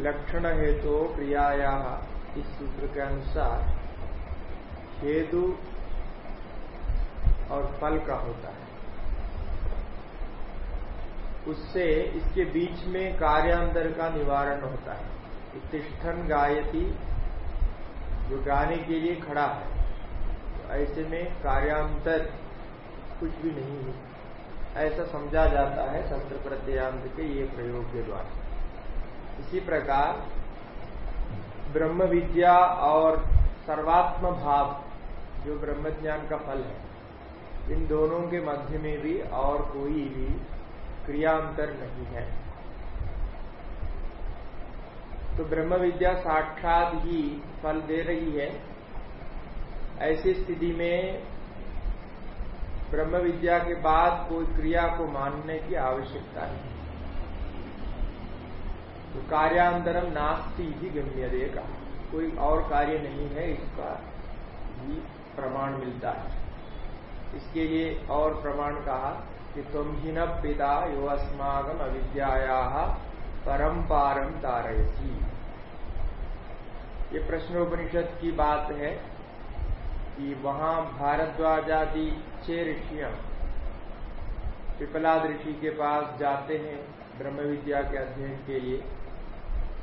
लक्षण हेतु तो क्रियाया इस सूत्र के अनुसार हेतु और फल का होता है। उससे इसके बीच में कार्यांतर का निवारण होता है। तिष्ठन गायती जो गाने के लिए खड़ा है तो ऐसे में कार्यांतर कुछ भी नहीं है। ऐसा समझा जाता है शस्त्र प्रत्यांत के ये प्रयोग के द्वारा। इसी प्रकार ब्रह्म विद्या और सर्वात्म भाव जो ब्रह्म ज्ञान का फल है, इन दोनों के मध्य में भी और कोई भी क्रियांतर नहीं है। तो ब्रह्म विद्या साक्षात ही फल दे रही है। ऐसी स्थिति में ब्रह्म विद्या के बाद कोई क्रिया को मानने की आवश्यकता नहीं। तो कार्यांतरम नास्ती ही गम्य देगा कोई और कार्य नहीं है, इसका भी प्रमाण मिलता है। इसके लिए और प्रमाण कहा कि तुम ही न पिता यो अस्मागम अविद्याया परम पारम तारयसी ये प्रश्नोपनिषद की बात है कि वहाँ भारद्वाज आदि छह ऋषियाँ पिपलाद ऋषि के पास जाते हैं ब्रह्म विद्या के अध्ययन के लिए।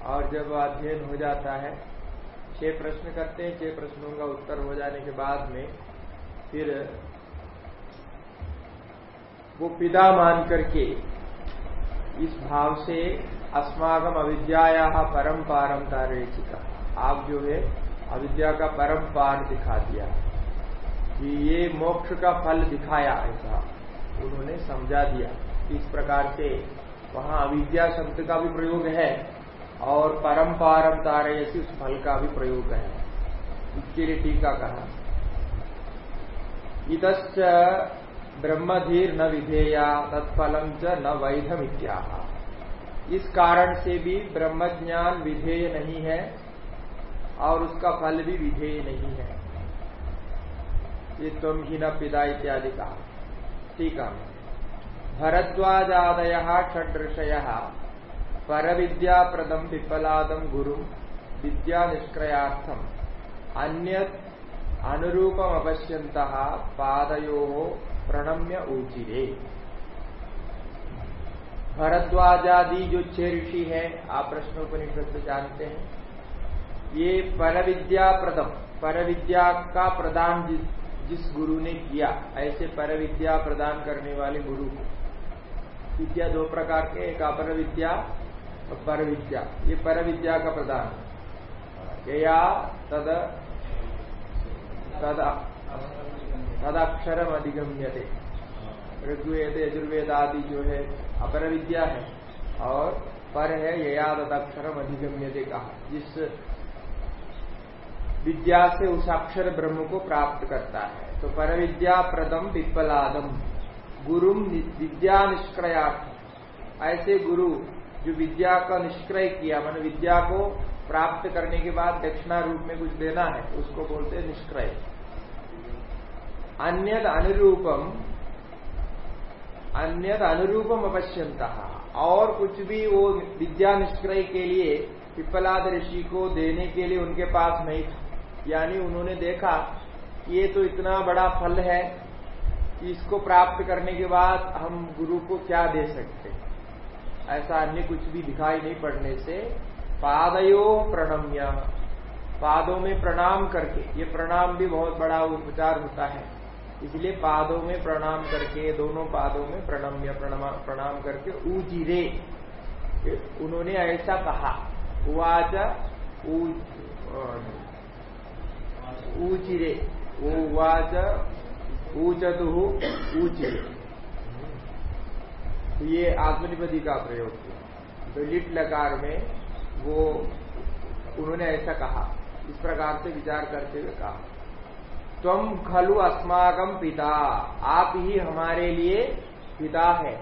और जब अध्ययन हो जाता है, छह प्रश्न करते हैं, छह प्रश्नों का उत्तर हो जाने के बाद में फिर वो पिता मान करके इस भाव से अस्मागम अविद्या परम पारम तारेचिका। आप जो है, अविद्या का परम पार दिखा दिया। कि ये मोक्ष का फल दिखाया ऐसा उन्होंने समझा दिया। इस प्रकार से वहाँ अविद्या शब्द का भी प्रयोग है। और परम पारम तारयसी उस फल का भी प्रयोग है। इसके लिए टीका कहा। इत ब्रह्मधीर न विधेया, तत्फलम च न वैधम इत्या इस कारण से भी ब्रह्मज्ञान विधेय नहीं है और उसका फल भी विधेय नहीं है। ये तुम ही न पिता इत्यादि कहा। ठीक है भरद्वाजादय षड्षय पर विद्या प्रदम पिपलादम गुरु विद्या निष्क्रयार्थम अन्य अनुरूपम अपश्यंत पादयो प्रणम्य ऊचिरे। भरद्वाजादि जो छह ऋषि है, आप प्रश्नोपनिषद से जानते हैं। ये पर विद्या प्रदम पर विद्या का प्रदान जिस जिस गुरु ने किया, ऐसे पर विद्या प्रदान करने वाले गुरु को। विद्या दो प्रकार के एक अपर विद्या और पर विद्या ये पर विद्या का प्रदान यया तद तद अधिगम्यते ऋग्वेद यजुर्वेद आदि जो है अपर विद्या है, और पर है यया तदक्षरम अधिगम्यते कहा। जिस विद्या से उस अक्षर ब्रह्म को प्राप्त करता है तो पर विद्या प्रदम विप्पलादम गुरु विद्या निष्क्रयार्थ ऐसे गुरु जो विद्या का निष्क्रय किया, मान विद्या को प्राप्त करने के बाद दक्षिणा रूप में कुछ देना है, उसको बोलते हैं निष्क्रय। अन्य अनुरूपम अन्य अनुरूपम अपश्यंता और कुछ भी वो विद्या निष्क्रय के लिए, पिपलाद ऋषि को देने के लिए उनके पास नहीं था। यानी उन्होंने देखा कि ये तो इतना बड़ा फल है कि इसको प्राप्त करने के बाद हम गुरु को क्या दे सकते ऐसा अन्य कुछ भी दिखाई नहीं पड़ने से पादयो प्रणम्य। पादों में प्रणाम करके, ये प्रणाम भी बहुत बड़ा उपचार होता है। इसलिए पादों में प्रणाम करके, दोनों पादों में प्रणम्य, प्रणाम करके ऊजिरे। उन्होंने ऐसा कहा, उवाच ऊचिरे उवाच ऊचतु ऊचिरे तो ये आत्मनिपति का प्रयोग किया। तो लिट लकार में वो, उन्होंने ऐसा कहा, इस प्रकार से विचार करते हुए कहा तुम खलु अस्माकम पिता, आप ही हमारे लिए पिता है।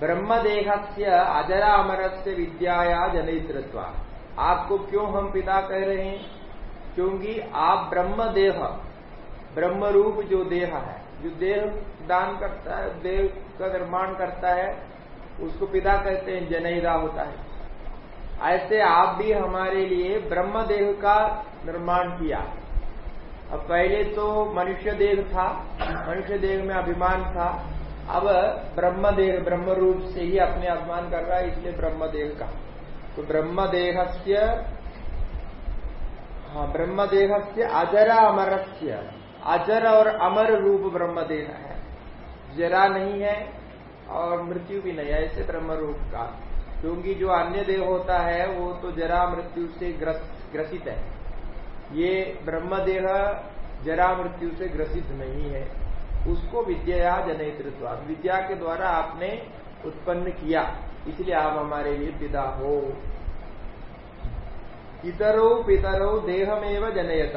ब्रह्मदेह से अजरा अमर से विद्याया जनित्रत्व आपको क्यों हम पिता कह रहे हैं? क्योंकि आप ब्रह्मदेह ब्रह्म रूप जो देह है जो देव दान करता है देव का निर्माण करता है, उसको पिता कहते हैं जनईदा होता है। ऐसे आप भी हमारे लिए ब्रह्म देह का निर्माण किया। अब पहले तो मनुष्य देह था, मनुष्य देह में अभिमान था, अब ब्रह्म देह ब्रह्म रूप से ही अपने अभिमान कर रहा है, इसलिए ब्रह्म देह का। तो ब्रह्म देह से हाँ ब्रह्म देह से अजरा अमरस्य अजर और अमर रूप ब्रह्म देह है। जरा नहीं है और मृत्यु भी नहीं है ऐसे ब्रह्म रूप का क्योंकि जो अन्य देह होता है, वो तो जरा मृत्यु से ग्रसित है। ये ब्रह्मदेह जरा मृत्यु से ग्रसित नहीं है। उसको विद्या जनयतृत्व विद्या के द्वारा आपने उत्पन्न किया। इसलिए आप हमारे लिए पिता हो। इतरो पितरो देहमेव जनयत।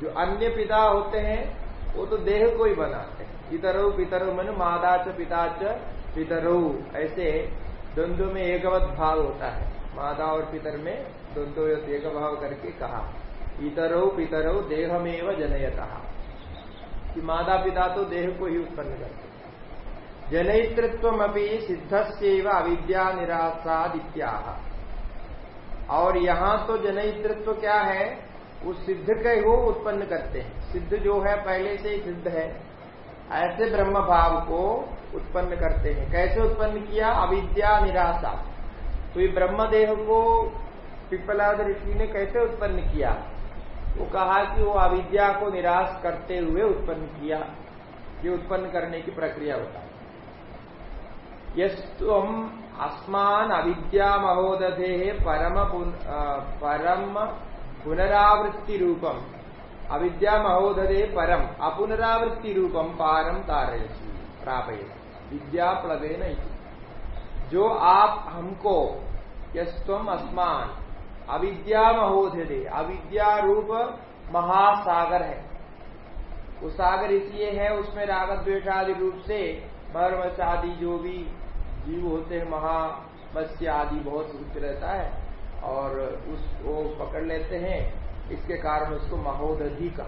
जो अन्य पिता होते हैं, वो तो देह को ही बनाते हैं। पितरो पितरो मन मादाच पिताच पितरो। ऐसे द्वंद्व में एकवत भाव होता है। मादा और पितर में द्वंद्व एक भाव करके कहा। इतरो पितरो, देहमेव जनयता। कि माता पिता तो देह को ही उत्पन्न करते जनयितृत्व अभी सिद्धस्व अविद्या निराशादित्या और यहाँ तो जनयितृत्व क्या है? वो सिद्ध के वो उत्पन्न करते हैं। सिद्ध जो है, पहले से ही सिद्ध है। ऐसे ब्रह्म भाव को उत्पन्न करते हैं। कैसे उत्पन्न किया? अविद्या निराशा। तो ये ब्रह्म देह को पिपलाद ऋषि ने कैसे उत्पन्न किया? वो कहा कि वो अविद्या को निराश करते हुए उत्पन्न किया। ये उत्पन्न करने की प्रक्रिया होता है। यम अस्मान अविद्या महोदधे परम परम पुनरावृत्ति रूपम अविद्या महोदधे परम अपुनरावृत्ति रूपम पारम तारयसी प्रापय विद्या प्लवे नहीं जो आप हमको यम अस्मान अविद्या महोदय अविद्या रूप महासागर है वो सागर इसलिए है, उसमें रागत द्वेषादि रूप से मर्मस आदि जो भी जीव होते हैं महामत्स्य आदि बहुत उच्च रहता है। और उस, वो पकड़ लेते हैं, इसके कारण उसको महोदधि का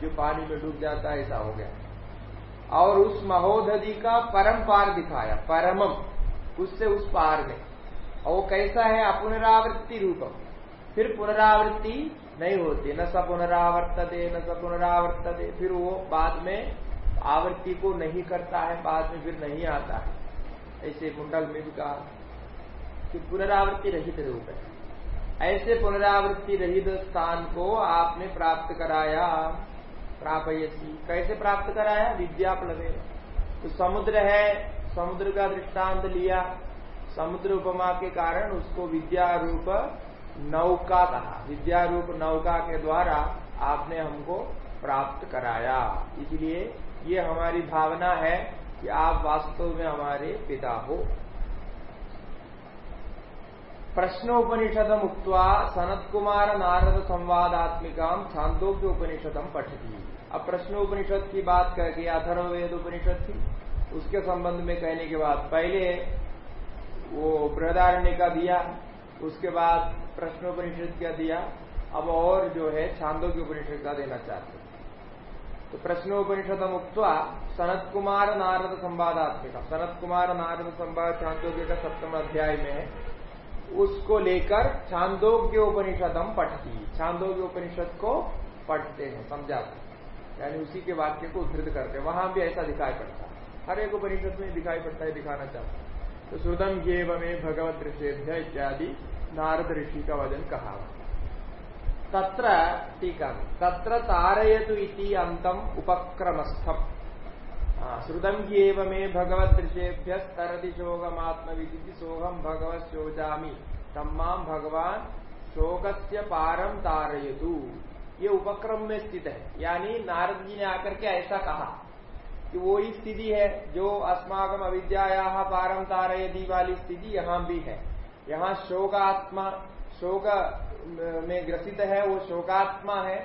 जो पानी में डूब जाता है, ऐसा हो गया। और उस महोदधि का परम पार दिखाया, परमम, उससे उस पार में। और वो कैसा है? अपुनरावृत्ति रूपम। फिर पुनरावृत्ति नहीं होती, न स पुनरावर्त दे न स पुनरावर्त दे फिर वो बाद में आवृत्ति को नहीं करता है, बाद में फिर नहीं आता है। ऐसे कुंडल में भी कहा कि पुनरावृत्ति रहित रूप है। ऐसे पुनरावृत्ति रहित स्थान को आपने प्राप्त कराया। प्रापयसी। कैसे प्राप्त कराया? विद्या प्लवे। तो समुद्र है, समुद्र का दृष्टांत लिया। समुद्र उपमा के कारण उसको विद्या रूप नौका कहा। विद्या रूप नौका के द्वारा आपने हमको प्राप्त कराया। इसलिए ये हमारी भावना है कि आप वास्तव में हमारे पिता हो। प्रश्नोपनिषद मुक्त सनत कुमार नारद संवादात्मिका छांदोग्य उपनिषदम पठती। अब प्रश्नोपनिषद की बात करके अथर्वेद उपनिषद थी उसके संबंध में कहने के बाद पहले वो बृहदारण्य का दिया, उसके बाद प्रश्नोपनिषद का दिया, अब और जो है छांदो की उपनिषद का देना चाहते तो प्रश्नोपनिषद मुक्त सनत कुमार नारद संवादात्मिका सनत कुमार नारद संवाद छांदोग्य का सप्तम अध्याय में है उसको लेकर छांदोग्य उपनिषदम पढ़ती छांदोग्य उपनिषद को पढ़ते हैं, समझाते यानी उसी के वाक्य को उद्धृत करते हैं। वहाँ भी ऐसा दिखाई पड़ता है। हर एक उपनिषद में दिखाई पड़ता है, दिखाना चाहता है। तो श्रुतम येव में भगवत ऋषेभ्य इत्यादि नारद ऋषि का वज़न कहा तत्र टीका तत्र तारयतु इति अंतम उपक्रमस्थम। श्रुतम येव में भगवत ऋषेभ्य तरति विधि सोहम भगवत शोचामी। तम्मा भगवान शोक से पारम तारयतु। ये उपक्रम में स्थित। है यानी नारद जी ने आकर के ऐसा कहा कि वो ही स्थिति है जो अस्माकम अविद्या पारम तारयदी वाली स्थिति यहाँ भी है। यहाँ शोकात्मा, शोक में ग्रसित है, वो शोकात्मा है।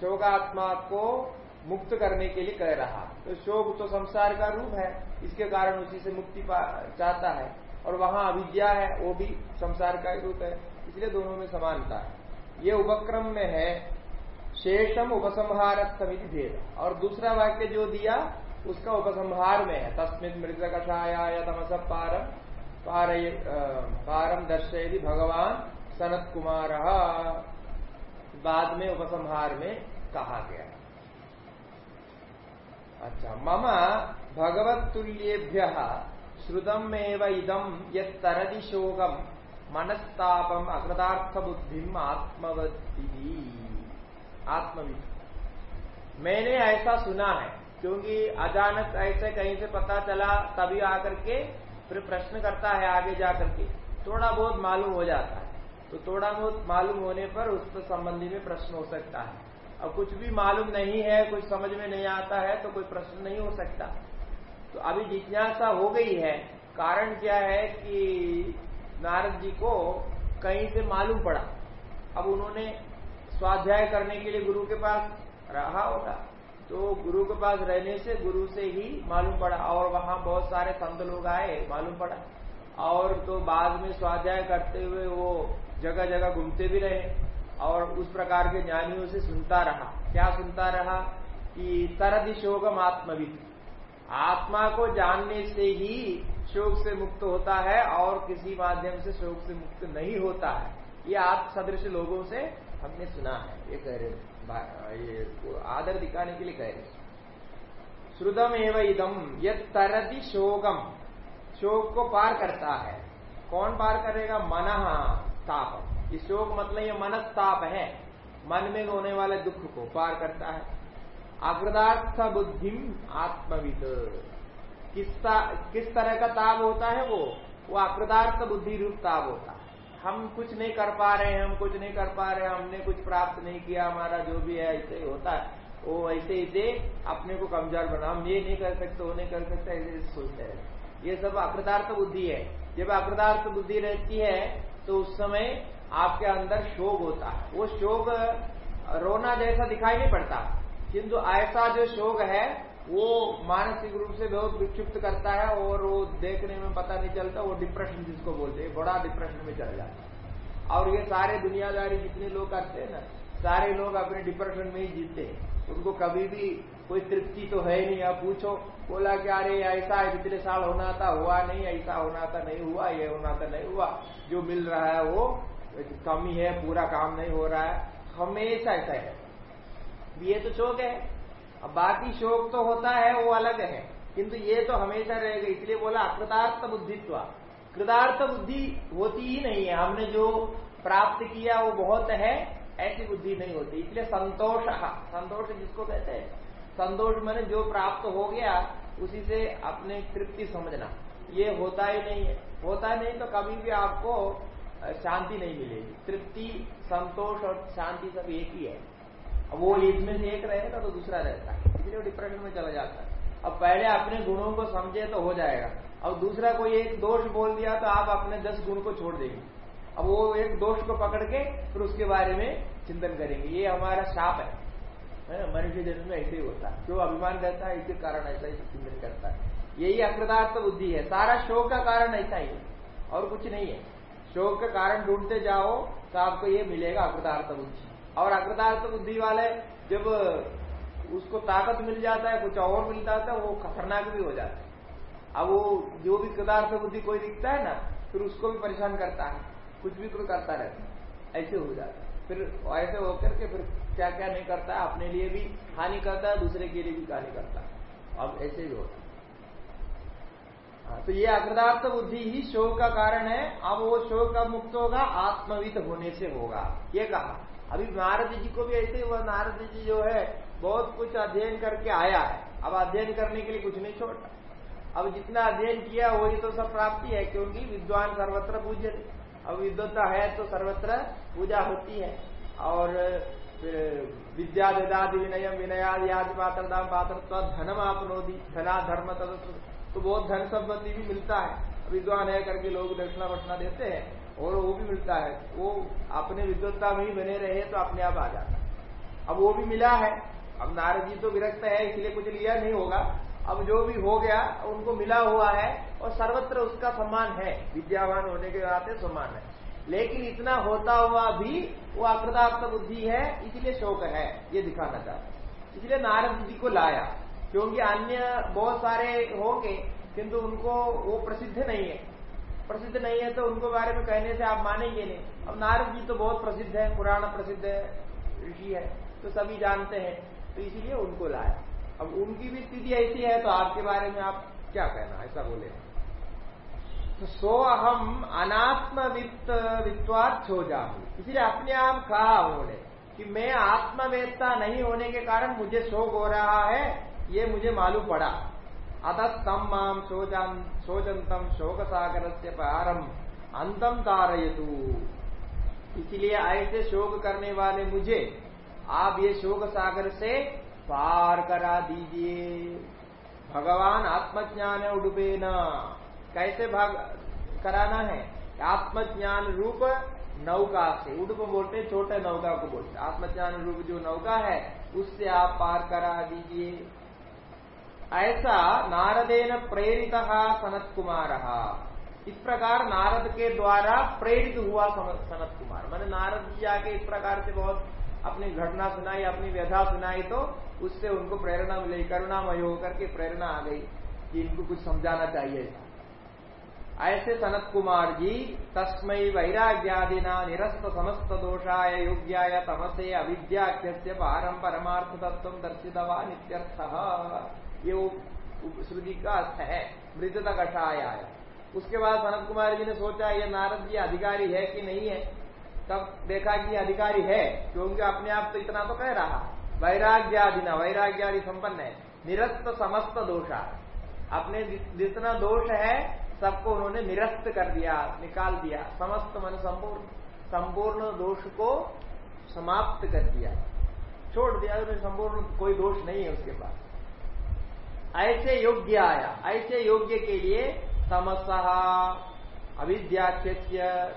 शोकात्मा को मुक्त करने के लिए कह रहा। तो शोक तो संसार का रूप है, इसके कारण उसी से मुक्ति चाहता है। और वहाँ अविद्या है, वो भी संसार का रूप है, इसलिए दोनों में समानता है। ये उपक्रम में है, शेषम उपसंहार समिति भेद। और दूसरा वाक्य जो दिया, उसका उपसंहार में है। तस्मित मृत कषाया तमस पारम पार पारम दर्शयति भगवान सनत कुमार बाद में उपसंहार में कहा गया अच्छा मम भगवत तुल्येभ्य श्रुतम इदम यदि शोकम मनस्तापम अकृतार्थ बुद्धि आत्मवती आत्मविद मैंने ऐसा सुना है, क्योंकि अचानक ऐसे कहीं से पता चला, तभी आकर के फिर प्रश्न करता है आगे जाकर के। थोड़ा बहुत मालूम हो जाता है। तो थोड़ा बहुत मालूम होने पर उस संबंधी में प्रश्न हो सकता है। अब कुछ भी मालूम नहीं है, कुछ समझ में नहीं आता है तो कोई प्रश्न नहीं हो सकता। तो अभी जिज्ञासा हो गई है। कारण क्या है कि नारद जी को कहीं से मालूम पड़ा। अब उन्होंने स्वाध्याय करने के लिए गुरु के पास रहा होगा। तो गुरु के पास रहने से गुरु से ही मालूम पड़ा और वहाँ बहुत सारे संत लोग आए, मालूम पड़ा। और तो बाद में स्वाध्याय करते हुए वो जगह जगह घूमते भी रहे। और उस प्रकार के ज्ञानियों से सुनता रहा। क्या सुनता रहा? कि तरद शोकम आत्मविद। आत्मा को जानने से ही शोक से मुक्त होता है और किसी माध्यम से शोक से मुक्त नहीं होता है। ये आत्म सदृश लोगों से हमने सुना है। ये कह रहे ये आदर दिखाने के लिए कह रहे श्रुतम एवं इदम ये तरदी शोकम। शोक को पार करता है। कौन पार करेगा? मन ताप ये शोक मतलब ये मनस्ताप है। मन में होने वाले दुख को पार करता है। अग्रदार्थ बुद्धि आत्मविद। किस किस तरह का ताप होता है वो? वो अग्रदार्थ बुद्धि रूप ताप होता है। हम कुछ नहीं कर पा रहे हैं, हम कुछ नहीं कर पा रहे हैं, हमने कुछ प्राप्त नहीं किया, हमारा जो भी है ऐसे होता है। वो ऐसे दे अपने को कमज़ोर बना। हम ये नहीं कर सकते, वो नहीं कर सकते, ऐसे सोचते हैं। ये सब अकृतार्थ बुद्धि है। जब अकृतार्थ बुद्धि रहती है तो उस समय आपके अंदर शोक होता है। वो शोक रोना जैसा दिखाई नहीं पड़ता। किंतु ऐसा जो शोक है, वो मानसिक रूप से बहुत विक्षिप्त करता है और वो देखने में पता नहीं चलता, वो डिप्रेशन जिसको बोलते हैं, बड़ा डिप्रेशन में चल जाता है। और ये सारे दुनियादारी जितने लोग करते हैं ना, सारे लोग अपने डिप्रेशन में ही जीते हैं। उनको कभी भी कोई तृप्ति तो है नहीं। अब पूछो, बोला कि अरे, ऐसा है, जितने साल होना था, हुआ नहीं, ऐसा होना था, नहीं हुआ, ये होना था, नहीं हुआ। जो मिल रहा है वो कमी है, पूरा काम नहीं हो रहा है। हमेशा ऐसा है। ये तो शोक है। अब बाकी शोक तो होता है, वो अलग है। किंतु ये तो हमेशा रहेगा इसलिए बोला अकृतार्थ बुद्धित्व। कृतार्थ बुद्धि होती ही नहीं है। हमने जो प्राप्त किया, वो बहुत है, ऐसी बुद्धि नहीं होती। इसलिए संतोष संतोष जिसको कहते हैं। संतोष मैंने जो प्राप्त हो गया, उसी से अपने तृप्ति समझना। ये होता ही नहीं है। होता नहीं तो कभी भी आपको शांति नहीं मिलेगी। तृप्ति, संतोष और शांति सब एक ही है। अब वो इसमें से एक रहेगा तो दूसरा रहता है। इसलिए वो डिप्रेशन में चला जाता है। अब पहले अपने गुणों को समझे तो हो जाएगा। अब दूसरा कोई एक दोष बोल दिया तो आप अपने दस गुण को छोड़ देंगे। अब वो एक दोष को पकड़ के फिर उसके बारे में चिंतन करेंगे। ये हमारा शाप है। मनुष्य जन्म में ऐसे ही होता है। जो अभिमान करता है इसके कारण ऐसा ही चिंतन करता है। यही अकृतार्थ बुद्धि है। सारा शोक का कारण ऐसा ही है। और कुछ नहीं है। शोक का कारण ढूंढते जाओ तो आपको ये मिलेगा अकृतार्थ बुद्धि। और अकृतार्थ बुद्धि वाले जब उसको ताकत मिल जाता है कुछ और मिल जाता है वो खतरनाक भी हो जाता है। अब वो जो भी कृतार्थ बुद्धि कोई दिखता है ना फिर उसको भी परेशान करता है। कुछ भी कुछ करता रहता है। ऐसे हो जाता है। फिर ऐसे होकर के फिर क्या क्या नहीं करता है अपने लिए भी हानि करता है दूसरे के लिए भी हानि करता है। अब ऐसे ही होता हाँ, तो ये अकृतार्थ बुद्धि ही शोक का कारण है। अब वो शोक का मुक्त होगा आत्मविद होने से होगा। ये कहा। अभी नारद जी को भी ऐसे ही नारद जी जो है, बहुत कुछ अध्ययन करके आया है। अब अध्ययन करने के लिए कुछ नहीं छोड़ा। अब जितना अध्ययन किया, वही तो सब प्राप्ति है, क्योंकि विद्वान सर्वत्र पूज्य अब विद्वता है तो सर्वत्र पूजा होती है। और विद्या वेदादि विनय विनयादि आदि पात्रदाम पात्र धनम आपनोदी धना धर्म तो बहुत धन संपत्ति भी मिलता है। विद्वान है करके लोग दक्षिणा वक्षणा देते हैं, और वो भी मिलता है। वो अपने विद्वत्ता में ही बने रहे तो अपने आप आ जाता है। अब वो भी मिला है। अब नारद जी तो विरक्त है, इसलिए कुछ लिया नहीं होगा। अब जो भी हो गया, उनको मिला हुआ है, और सर्वत्र उसका सम्मान है। विद्यावान होने के नाते सम्मान है। लेकिन इतना होता हुआ भी वो अकृतार्थ बुद्धि है, इसलिए शोक है, ये दिखाना चाहता है। इसलिए नारद जी को लाया, क्योंकि अन्य बहुत सारे होंगे किंतु उनको वो प्रसिद्ध नहीं है। प्रसिद्ध नहीं है तो उनको बारे में कहने से आप मानेंगे नहीं। अब नारद जी तो बहुत प्रसिद्ध है पुराना प्रसिद्ध है, ऋषि है तो सभी जानते हैं। तो इसीलिए उनको लाया। अब उनकी भी स्थिति ऐसी है तो आपके बारे में आप क्या कहना, ऐसा बोले। तो सो अहम अनात्म वित्त वित्वार्थ हो जाऊ इसलिए अपने आप कहा उन्होंने कि मैं आत्मवेत्ता नहीं होने के कारण मुझे शोक हो रहा है, ये मुझे मालूम पड़ा। अतः तम माम शोचंतम शोक सागर से पारम अंतम तारयतु इसलिए ऐसे शोक करने वाले मुझे, आप ये शोक सागर से पार करा दीजिए। भगवान आत्मज्ञान उडुबे न कैसे भाग, कराना है? आत्मज्ञान रूप नौका से। उडुप बोलते छोटे नौका को बोलते आत्मज्ञान रूप जो नौका है, उससे आप पार करा दीजिए। ऐसा नारदेन प्रेरित सनत कुमार इस प्रकार नारद के द्वारा प्रेरित हुआ सनत कुमार मैंने नारद जी आके इस प्रकार से बहुत अपनी घटना सुनाई, अपनी व्यथा सुनाई तो उससे उनको प्रेरणा मिली, करुणामय होकर के प्रेरणा आ गई कि इनको कुछ समझाना चाहिए ऐसे सनत कुमार जी तस्मय वैराग्यादिना निरस्त समस्त दोषाय योग्याय तमसे अविद्याख्य पारम परमार्थ तत्व दर्शितवा नित्यर्थ ये श्रुति का अर्थ है, मृतता कषाय उसके बाद सनत कुमार जी ने सोचा, ये नारद जी अधिकारी है कि नहीं है? तब देखा कि अधिकारी है, क्योंकि अपने आप तो इतना तो कह रहा। वैराग्यादि न, वैराग्यादि संपन्न है, निरस्त समस्त दोषा अपने जितना दोष है, सबको उन्होंने निरस्त कर दिया, निकाल दिया, समस्त मन संपूर्ण संपूर्ण दोष को समाप्त कर दिया। छोड़ दिया उन्हें संपूर्ण कोई दोष नहीं है उसके पास। ऐसे योग्य आया ऐसे योग्य के लिए तमसहा अविद्याख्य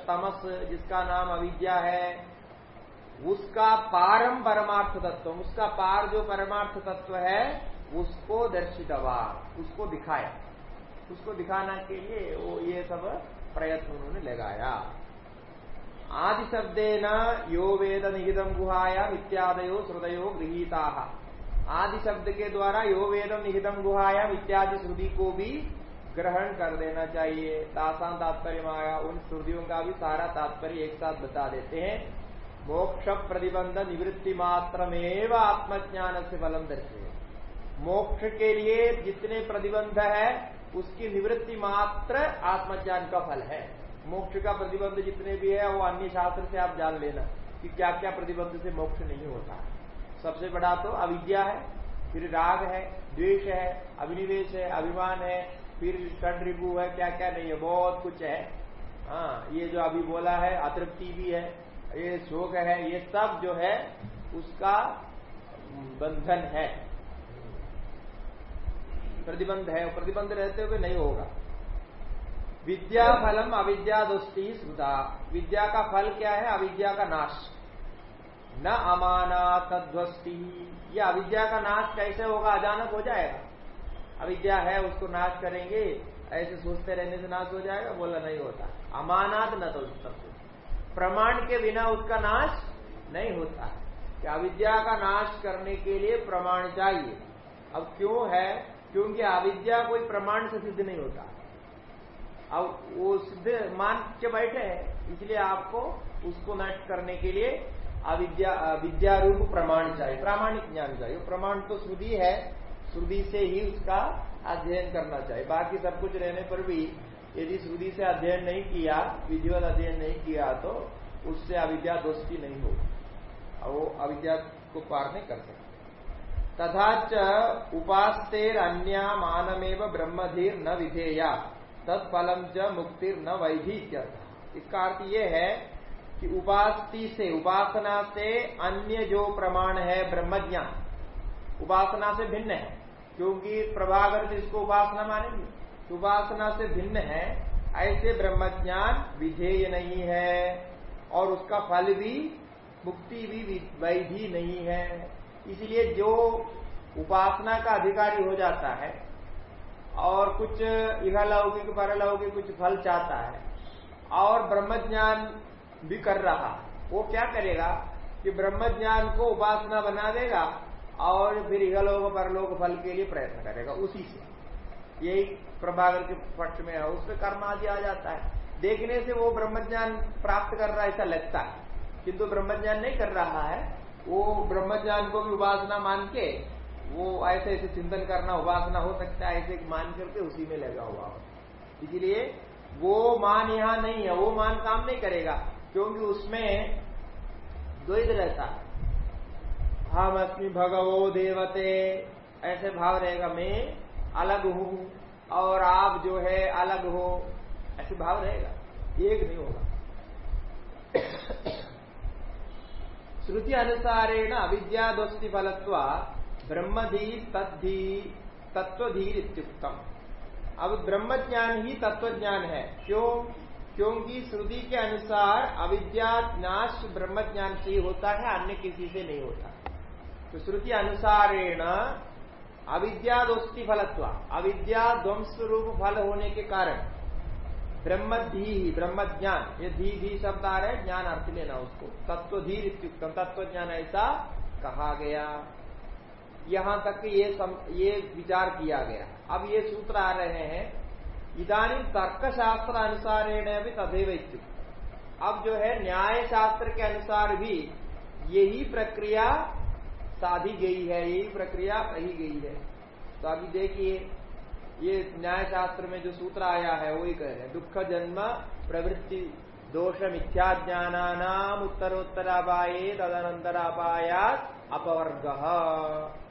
तमस जिसका नाम अविद्या है, उसका पारम परमार्थ तत्व, उसका पार जो परमार्थ तत्व है, उसको दर्शितवा, उसको दिखाया। उसको दिखाना के लिए वो ये सब प्रयत्न उन्होंने लगाया। आदि शब्दे यो वेद निहितम गुहाया, इत्यादयो श्रुदयो गृहीता। आदि शब्द के द्वारा यो वेदम निहितम गुहाया इत्यादि श्रुति को भी ग्रहण कर देना चाहिए। तासान तात्पर्य माया उन श्रुतियों का भी सारा तात्पर्य एक साथ बता देते हैं। मोक्ष प्रतिबंध निवृत्ति मात्र में आत्मज्ञान से बलम दर्शे। मोक्ष के लिए जितने प्रतिबंध है, उसकी निवृत्ति मात्र आत्मज्ञान का फल है। मोक्ष का प्रतिबंध जितने भी है, वो अन्य शास्त्र से आप जान लेना कि क्या क्या प्रतिबंध से मोक्ष नहीं होता। सबसे बड़ा तो अविद्या है, फिर राग है, द्वेष है, अभिनिवेश है, अभिमान है, फिर षड रिपु है क्या क्या नहीं है, बहुत कुछ है। हाँ ये जो अभी बोला है, अतृप्ति भी है, ये शोक है, ये सब जो है, उसका बंधन है। प्रतिबंध है प्रतिबंध रहते हुए नहीं होगा। विद्या फलम अविद्या दोस्ती सुधा। विद्या का फल क्या है? अविद्या का नाश। न अमाना तध्वस्ती यह अविद्या का नाश कैसे होगा? अचानक हो जाएगा। अविद्या है, उसको नाश करेंगे, ऐसे सोचते रहने से नाश हो जाएगा, बोला नहीं होता। अमानात न तो प्रमाण के बिना उसका नाश नहीं होता। कि अविद्या का नाश करने के लिए प्रमाण चाहिए। अब क्यों है? क्योंकि अविद्या कोई प्रमाण से सिद्ध नहीं होता। अब वो सिद्ध मान के बैठे हैं, इसलिए आपको उसको नष्ट करने के लिए अविद्या विद्यारूप प्रमाण चाहिए प्रामाणिक ज्ञान चाहिए प्रमाण तो श्रुति है, श्रुति से ही उसका अध्ययन करना चाहिए। बाकी सब कुछ रहने पर भी यदि श्रुति से अध्ययन नहीं किया, विधिवत अध्ययन नहीं किया तो उससे अविद्या दोस्ती नहीं होगी। वो अविद्या को पार नहीं कर सकते। तथा च उपास्तेर अन्या मानमेव ब्रह्मधीर न विधेया, तत्फलम च मुक्तिर न वैधि इसका अर्थ ये है कि उपास्ति से, उपासना से अन्य जो प्रमाण है, ब्रह्मज्ञान, उपासना से भिन्न है, क्योंकि प्रभागर जिसको उपासना मानेंगे। तो उपासना से भिन्न है, ऐसे ब्रह्मज्ञान विधेय नहीं है, और उसका फल भी, मुक्ति भी वैधि नहीं है। इसलिए जो उपासना का अधिकारी हो जाता है, और कुछ इहालौकिक, परलौकिक कुछ फल चाहता है, और ब्रह्मज्ञान भी कर रहा। वो क्या करेगा कि ब्रह्म ज्ञान को उपासना बना देगा और फिर इहलोक परलोक, फल के लिए प्रयत्न करेगा उसी से। यही प्रभाकर के पक्ष में है उसमें कर्म आदि आ जाता है। देखने से वो ब्रह्मज्ञान प्राप्त कर रहा है, ऐसा लगता है। किंतु ब्रह्मज्ञान नहीं कर रहा है। वो ब्रह्मज्ञान को भी उपासना मान के, वो ऐसे ऐसे चिंतन करना, उपासना हो सकता है, ऐसे मान करके उसी में लगा हुआ हो। इसलिए वो मान यहाँ नहीं है, वो मान काम नहीं करेगा। क्योंकि उसमें द्वैत रहता है। हम अस्मी भगवो देवते, ऐसे भाव रहेगा, मैं अलग हूँ और आप जो है अलग हो, ऐसे भाव रहेगा, एक नहीं होगा। श्रुति अनुसारेण अविद्या दोस्ती फलत्वा ब्रह्मधी तद्धि तत्वधीर इत्युक्तम। अब ब्रह्म ज्ञान ही तत्व ज्ञान है। क्यों? क्योंकि श्रुति के अनुसार अविद्या नाश ब्रह्म ज्ञान से ही होता है अन्य किसी से नहीं होता। तो श्रुति अनुसारेण अविद्या दोस्ती फलत्व अविद्या ध्वंस रूप फल होने के कारण ब्रह्मधी ही ब्रह्म ज्ञान ये धी धी शब्द आ रहे ज्ञान अर्थ लेना उसको। तत्वधीर इत्युक्तम तत्व ज्ञान ऐसा कहा गया। यहाँ तक ये सम, ये विचार किया गया। अब ये सूत्र आ रहे हैं इधानी तर्कशास्त्र अनुसार भी तदेव अब जो है न्याय शास्त्र के अनुसार भी यही प्रक्रिया साधी गई है, यही प्रक्रिया कही गई है। तो अभी देखिए, ये न्याय शास्त्र में जो सूत्र आया है, वही कह रहे हैं, दुख, जन्म, प्रवृत्ति, दोष मिथ्या ज्ञानानाम उत्तरोत्तरापाये, तदनंतरापायात अपवर्ग।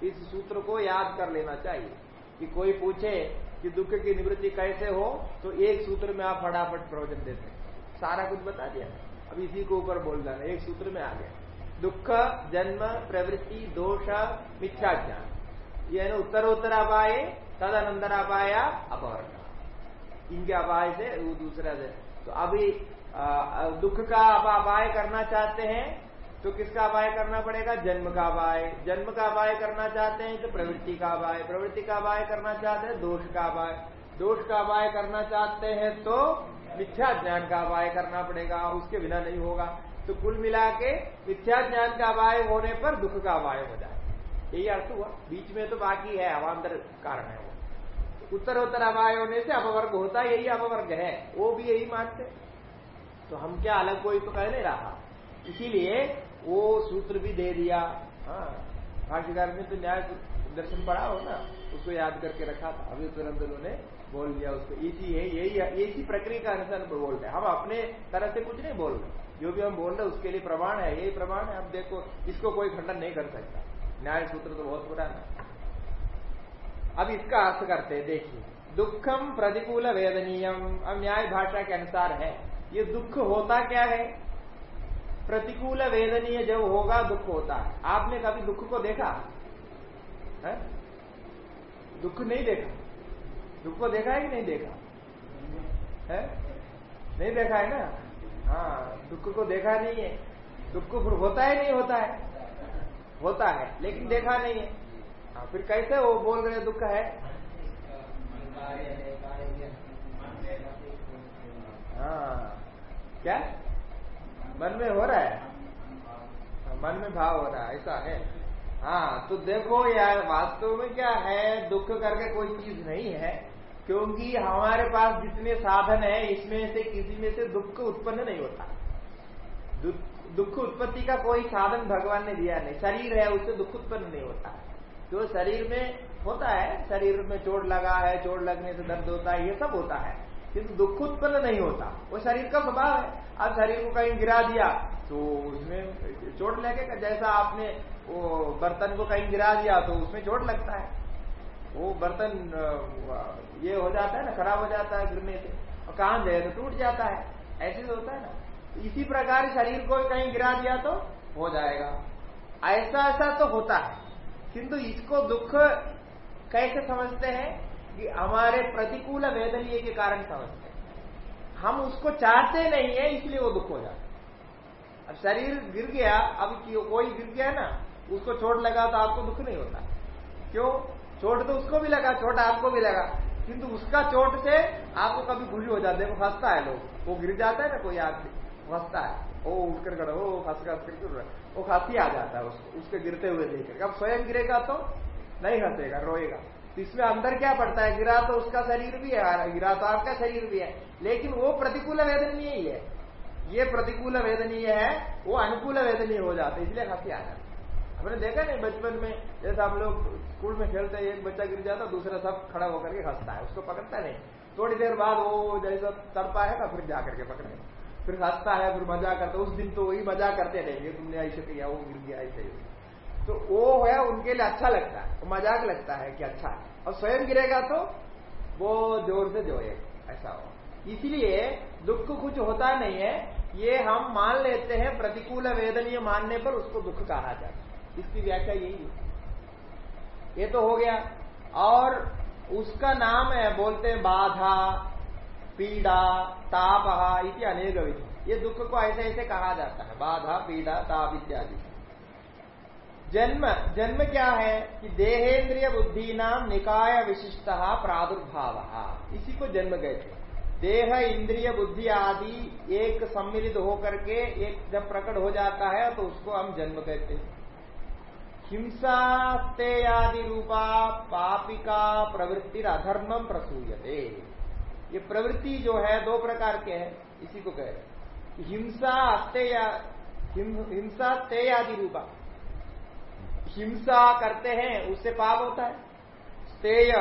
इस सूत्र को याद कर लेना चाहिए कि कोई पूछे कि दुख की निवृत्ति कैसे हो तो एक सूत्र में आप फटाफट प्रवचन देते हैं। सारा कुछ बता दिया। अब इसी को ऊपर बोल जाना एक सूत्र में आ गया। दुख, जन्म, प्रवृत्ति, दोष मिथ्या ज्ञान ये उत्तरोत्तर अपाय तद अनंतर अपाया अपवर्ग इनके अपाय से वो दूसरा से। तो अभी दुख का अपाय करना चाहते हैं तो किसका अपाय करना पड़ेगा? जन्म का अपाय। जन्म का अपाय करना चाहते हैं तो प्रवृत्ति का अपाय। प्रवृत्ति का अपाय करना चाहते हैं दोष का अपाय। दोष का अपाय करना चाहते हैं तो मिथ्या ज्ञान का अपाय करना पड़ेगा। उसके बिना नहीं होगा। तो कुल मिला के मिथ्या ज्ञान का अपाय होने पर दुख का अपाय हो जाए। यही अर्थ हुआ। बीच में तो बाकी है। अवान्तर कारण है वो। उत्तर उत्तर अपाय होने से अपवर्ग होता है। यही अपवर्ग है। वो भी यही मानते तो हम क्या अलग कोई तो कह नहीं रहा। इसीलिए वो सूत्र भी दे दिया। हाँ भाष्यकार ने तो न्याय दर्शन पढ़ा हो ना उसको याद करके रखा था। अभी तुरंत उन्होंने बोल दिया उसको। इसी है, यही इसी प्रक्रिया का अनुसार बोलते हैं। हम अपने तरह से कुछ नहीं बोल रहे। जो भी हम बोल रहे उसके लिए प्रमाण है, यही प्रमाण है। अब देखो, इसको कोई खंडन नहीं कर सकता। न्याय सूत्र तो बहुत पुराना अब इसका अर्थ करते हैं, देखिए दुखम प्रतिकूल वेदनीयम अब न्याय भाषा के अनुसार है। ये दुख होता क्या है? प्रतिकूल वेदनीय जब होगा, दुख होता है। आपने कभी दुख को देखा? है? दुख नहीं देखा? दुख को देखा है कि नहीं देखा? है? नहीं देखा है ना? हाँ दुख को देखा नहीं है। दुख को फिर होता है, नहीं होता है? होता है, लेकिन देखा नहीं है। हाँ फिर कैसे वो बोल रहे दुख है? हाँ। क्या? मन में हो रहा है? मन में भाव हो रहा है, ऐसा है। हाँ तो देखो यार, वास्तव में क्या है, दुख करके कोई चीज़ नहीं है, क्योंकि हमारे पास जितने साधन है, इसमें से किसी में से दुख उत्पन्न नहीं होता। दुख उत्पत्ति का कोई साधन भगवान ने दिया नहीं। शरीर है, उससे दुख उत्पन्न नहीं होता। जो शरीर में होता है, शरीर में चोट लगा है, चोट लगने से दर्द होता है, ये सब होता है। किंतु दुख उत्पन्न नहीं होता। वो शरीर का स्वभाव है। अब शरीर को कहीं गिरा दिया तो उसमें चोट लगेगा जैसा आपने वो बर्तन को कहीं गिरा दिया तो उसमें चोट लगता है। वो बर्तन ये हो जाता है ना, खराब हो जाता है गिरने से, और कान दे तो टूट जाता है। ऐसे तो होता है ना। इसी प्रकार शरीर को कहीं गिरा दिया तो हो जाएगा। ऐसा ऐसा तो होता है। किंतु इसको दुख कैसे समझते हैं? कि हमारे प्रतिकूल वेदनीय के कारण समझते हैं हम उसको चाहते नहीं है, इसलिए वो दुख हो जाता अब शरीर गिर गया, अब कोई गिर गया ना, उसको चोट लगा तो आपको दुख नहीं होता। क्यों? चोट तो उसको भी लगा, चोट आपको भी लगा। किंतु उसका चोट से आपको कभी खुशी हो जाती वो हंसता है लोग। वो गिर जाता है ना, कोई आदमी हंसता है। ओ, उठकर कर ओ हंस कर कर वो हँसी आ जाता है उसको, उसके गिरते हुए देख अब स्वयं गिरेगा तो नहीं हंसेगा, रोएगा। तो इसमें अंदर क्या पड़ता है? गिरा तो उसका शरीर भी है, गिरा तो आपका शरीर भी है। लेकिन वो प्रतिकूल वेदनीय ही है। ये प्रतिकूल वेदनीय है, वो अनुकूल वेदनीय हो जाता है, इसलिए हँसी आ जाता हमने देखा नहीं, बचपन में जैसे हम लोग स्कूल में खेलते हैं एक बच्चा गिर जाता, दूसरा सब खड़ा होकर के हंसता है, उसको पकड़ता नहीं। थोड़ी देर बाद वो जैसा तड़पा है ना फिर जाकर के पकड़े। फिर हंसता है, फिर मज़ा करता उस दिन तो वही मज़ा करते रहेंगे, तुमने ऐसे किया, वो गिर गया, ऐसे तो वो है, उनके लिए अच्छा लगता है मज़ाक लगता है कि अच्छा है। और स्वयं गिरेगा तो वो ज़ोर से जोए, ऐसा हो। इसलिए दुख कुछ होता नहीं है, ये हम मान लेते हैं, प्रतिकूल वेदनीय मानने पर उसको दुख कहा जाता है। इसकी व्याख्या यही है। ये तो हो गया। और उसका नाम है, बोलते हैं बाधा, पीड़ा, ताप इति अनेक ये दुख को ऐसे ऐसे कहा जाता है, बाधा, पीड़ा, ताप इत्यादि। जन्म जन्म क्या है कि देहेंद्रिय बुद्धि नाम निकाय विशिष्ट प्रादुर्भाव। इसी को जन्म कहते देह, इंद्रिय, बुद्धि आदि एक सम्मिलित होकर के एक जब प्रकट हो जाता है तो उसको हम जन्म कहते हैं। हिंसा आदि रूपा पापिका प्रवृत्ति अधर्मम प्रसूयते। ये प्रवृत्ति जो है, दो प्रकार के हैं, इसी को कह रहे हिंसा हिंसा आदि रूपा। हिंसा करते हैं, उससे पाप होता है। स्तेय,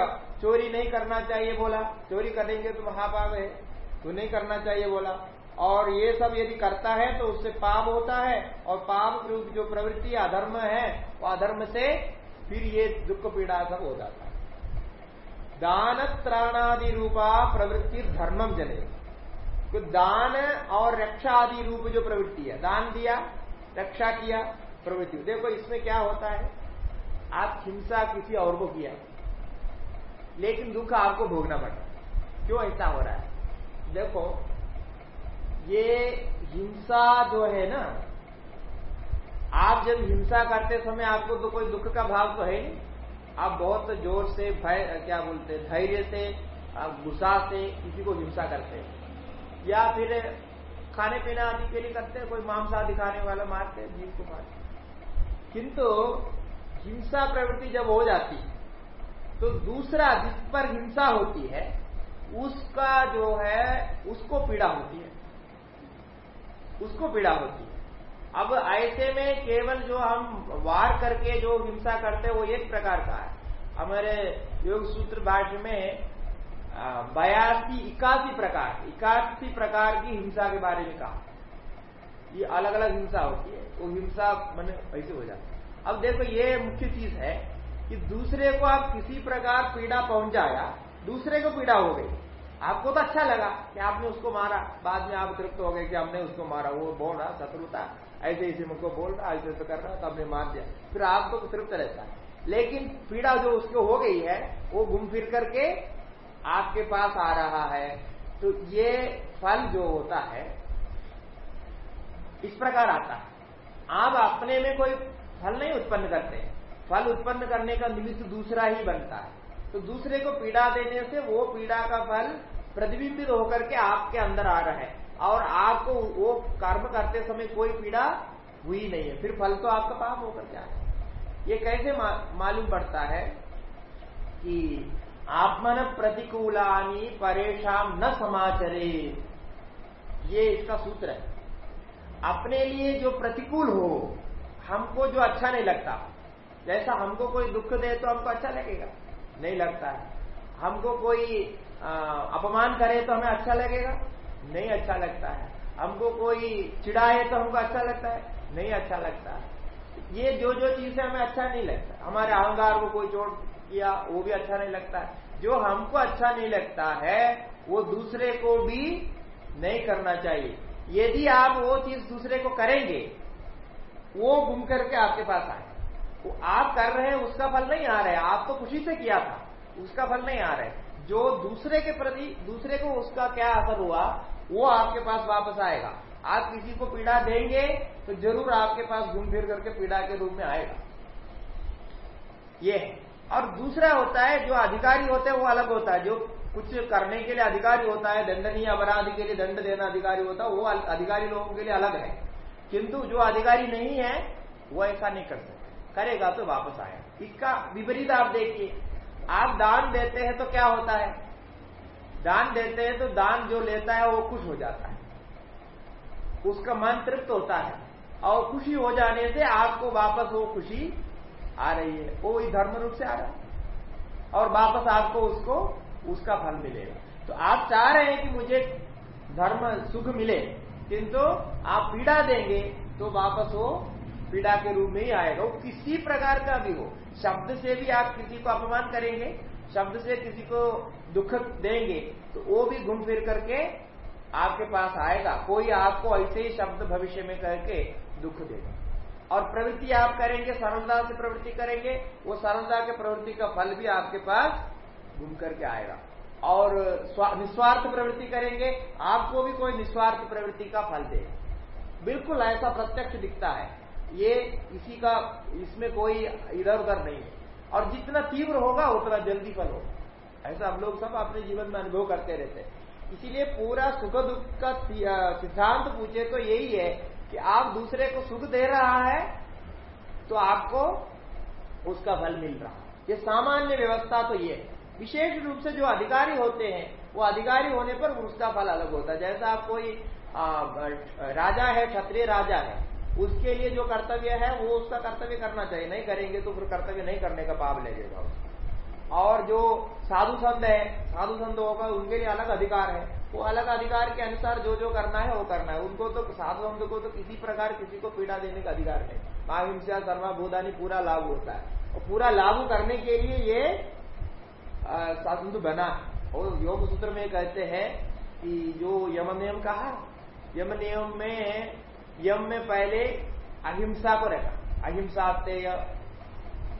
चोरी नहीं करना चाहिए बोला। चोरी करेंगे तो महापाप है। तो नहीं करना चाहिए बोला। और ये सब यदि करता है तो उससे पाप होता है। और पाप रूप जो प्रवृत्ति, अधर्म है, वो अधर्म से फिर ये दुख पीड़ा सब हो जाता है। दान त्राणादि रूपा प्रवृत्ति धर्मम जने तो दान और रक्षा आदि रूप जो प्रवृत्ति है, दान दिया, रक्षा किया प्रवृत्ति। देखो, इसमें क्या होता है? आप हिंसा किसी और को किया, लेकिन दुख आपको भोगना पड़ता क्यों ऐसा हो रहा है? देखो, ये हिंसा जो है ना, आप जब हिंसा करते समय आपको तो कोई दुख का भाव तो है नहीं। आप बहुत ज़ोर से भय, क्या बोलते हैं, धैर्य से, आप गुस्सा से किसी को हिंसा करते हैं। या फिर खाने पीने आदि के लिए करते हैं, कोई मांसा दिखाने वाला मारते हैं जीव को मारते किंतु हिंसा प्रवृत्ति जब हो जाती है तो दूसरा जिस पर हिंसा होती है, उसका जो है, उसको पीड़ा होती है। उसको पीड़ा होती है। अब ऐसे में केवल जो हम वार करके जो हिंसा करते हैं, वो एक प्रकार का है। हमारे योग सूत्र भाष्य में बयासी इक्यासी प्रकार इक्यासी प्रकार की हिंसा के बारे में कहा। ये अलग अलग हिंसा होती है वो हिंसा मन ऐसे हो जाती है। अब देखो, ये मुख्य चीज़ है कि दूसरे को आप किसी प्रकार पीड़ा पहुँचाया, दूसरे को पीड़ा हो गई। आपको तो अच्छा लगा कि आपने उसको मारा, बाद में आप तृप्त हो गए कि हमने उसको मारा। वो बोल रहा, शत्रुता, ऐसे ऐसे मुझको बोल रहा, ऐसे ऐसे कर रहा तो हमने मार दिया। फिर आपको तो तृप्त रहता है। लेकिन पीड़ा जो उसको हो गई है, वो घूम फिर करके आपके पास आ रहा है। तो ये फल जो होता है इस प्रकार आता है। आप अपने में कोई फल नहीं उत्पन्न करते। फल उत्पन्न करने का निमित्त दूसरा ही बनता है। तो दूसरे को पीड़ा देने से वो पीड़ा का फल प्रतिबिंबित होकर के आपके अंदर आ रहा है। और आपको वो कर्म करते समय कोई पीड़ा हुई नहीं है। फिर फल तो आपका पाप होकर क्या है। ये कैसे मा, मालूम पड़ता है कि आत्मन प्रतिकूलानी परेशान न समाचरे। ये इसका सूत्र है। अपने लिए जो प्रतिकूल हो, हमको जो अच्छा नहीं लगता। जैसा हमको कोई दुख दे तो हमको अच्छा लगेगा। नहीं लगता है। हमको कोई अपमान करे तो हमें अच्छा लगेगा? नहीं अच्छा लगता है। हमको कोई चिढ़ाए तो हमको अच्छा लगता है? नहीं अच्छा लगता है। ये जो जो चीज़ है हमें अच्छा नहीं लगता, हमारे अहंकार को कोई चोट किया वो भी अच्छा नहीं लगता है। जो हमको अच्छा नहीं लगता है, वो दूसरे को भी नहीं करना चाहिए। यदि आप वो चीज़ दूसरे को करेंगे, वो घूम करके आपके पास आए। वो आप कर रहे हैं, उसका फल नहीं आ रहा है। आप तो खुशी से किया था, उसका फल नहीं आ रहा है। जो दूसरे के प्रति, दूसरे को उसका क्या असर हुआ, वो आपके पास वापस आएगा। आप किसी को पीड़ा देंगे तो ज़रूर आपके पास घूम फिर करके पीड़ा के रूप में आएगा। ये और दूसरा होता है, जो अधिकारी होते हैं, वो अलग होता है। जो कुछ करने के लिए अधिकारी होता है, दंडनीय अपराध के लिए दंड देना अधिकारी होता है, वो अधिकारी लोगों के लिए अलग है। किंतु जो अधिकारी नहीं है, वो ऐसा नहीं कर सकते। करेगा तो वापस आएगा इसका विपरीत आप देखिए। आप दान देते हैं तो क्या होता है? दान देते हैं तो दान जो लेता है, वो खुश हो जाता है। उसका मन तृप्त होता है। और खुशी हो जाने से आपको वापस वो खुशी आ रही है। वो धर्म रूप से आ रहा है। और वापस आपको उसको उसका फल मिलेगा। तो आप चाह रहे हैं कि मुझे धर्म सुख मिले, किंतु आप पीड़ा देंगे तो वापस वो पीड़ा के रूप में ही आएगा। वो किसी प्रकार का भी हो। शब्द से भी आप किसी को अपमान करेंगे, शब्द से किसी को दुख देंगे तो वो भी घूम फिर करके आपके पास आएगा। कोई आपको ऐसे ही शब्द भविष्य में करके दुख देगा। और प्रवृत्ति आप करेंगे, सरलता से प्रवृत्ति करेंगे, वो सरलता के प्रवृत्ति का फल भी आपके पास घूम करके आएगा। और निस्वार्थ प्रवृत्ति करेंगे, आपको भी कोई निस्वार्थ प्रवृत्ति का फल दे। बिल्कुल ऐसा प्रत्यक्ष दिखता है। ये इसी का, इसमें कोई इधर उधर नहीं है। और जितना तीव्र होगा, उतना जल्दी फल होगा। ऐसा हम लोग सब अपने जीवन में अनुभव करते रहते हैं। इसीलिए पूरा सुख दुख का सिद्धांत पूछे तो यही है कि आप दूसरे को सुख दे रहा है तो आपको उसका फल मिल रहा है। ये सामान्य व्यवस्था तो ये विशेष रूप से जो अधिकारी होते हैं, वो अधिकारी होने पर उसका फल अलग होता है। जैसा आप कोई राजा है, क्षत्रिय राजा है, उसके लिए जो कर्तव्य है, वो उसका कर्तव्य करना चाहिए। नहीं करेंगे तो फिर कर्तव्य नहीं करने का पाप उसको और जो साधु संत है, साधु संत होगा उनके लिए अलग अधिकार है। वो अलग अधिकार के अनुसार जो जो करना है, वो करना है। उनको तो साधु संत को तो किसी प्रकार किसी को पीड़ा देने का अधिकार नहीं। महाहिंसा सर्वाभूदानी पूरा लागू होता है। और पूरा लागू करने के लिए ये साधु बना। और योग सूत्र में कहते हैं कि जो यम नियम कहा यम नियम में, यम में पहले अहिंसा को रखा। अहिंसा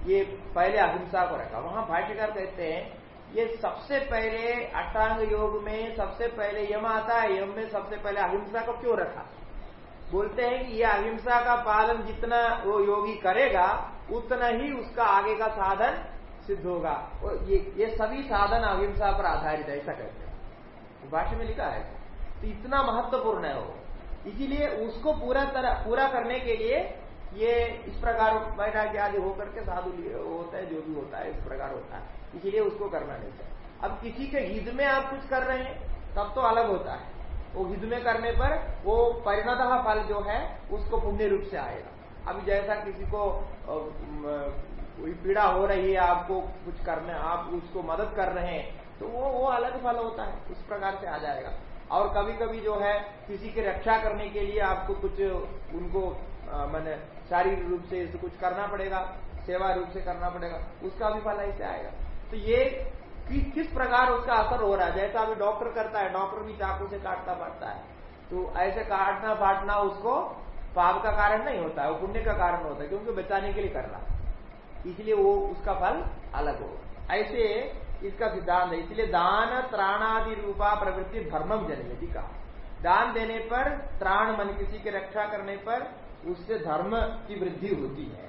ये पहले अहिंसा को रखा। वहाँ भाष्यकार कहते हैं, ये सबसे पहले अष्टांग योग में सबसे पहले यम आता है, यम में सबसे पहले अहिंसा को क्यों रखा? बोलते हैं कि ये अहिंसा का पालन जितना वो योगी करेगा, उतना ही उसका आगे का साधन सिद्ध होगा। और ये ये सभी साधन अहिंसा पर आधारित है, ऐसा कहते हैं। भाष्य में लिखा है तो इतना महत्वपूर्ण है वो। इसीलिए उसको पूरा तरह, पूरा करने के लिए ये इस प्रकार वैराग्य आदि होकर के साधु होता है, जो भी होता है, इस प्रकार होता है। इसीलिए उसको करना नहीं चाहिए। अब किसी के हित में आप कुछ कर रहे हैं, तब तो अलग होता है। वो हित में करने पर वो परिणत फल जो है, उसको पुण्य रूप से आएगा। अभी जैसा किसी को कोई पीड़ा हो रही है आपको कुछ करने आप उसको मदद कर रहे हैं तो वो वो अलग फल होता है उस प्रकार से आ जाएगा। और कभी कभी जो है किसी की रक्षा करने के लिए आपको कुछ उनको मैंने शारीरिक रूप से कुछ करना पड़ेगा सेवा रूप से करना पड़ेगा उसका भी फल ऐसे आएगा। तो ये कि, किस प्रकार उसका असर हो रहा है? जैसा अभी डॉक्टर करता है डॉक्टर भी चाकू से काटता फाटता है। तो ऐसे काटना फाटना उसको पाप का कारण नहीं होता है वो पुण्य का कारण होता है क्योंकि बचाने के लिए कर रहा है। इसलिए वो उसका फल अलग हो ऐसे इसका सिद्धांत है। इसलिए दान त्राणादि रूपा प्रवृत्ति धर्मम जनयति का दान देने पर, त्राण मन किसी की रक्षा करने पर, उससे धर्म की वृद्धि होती है।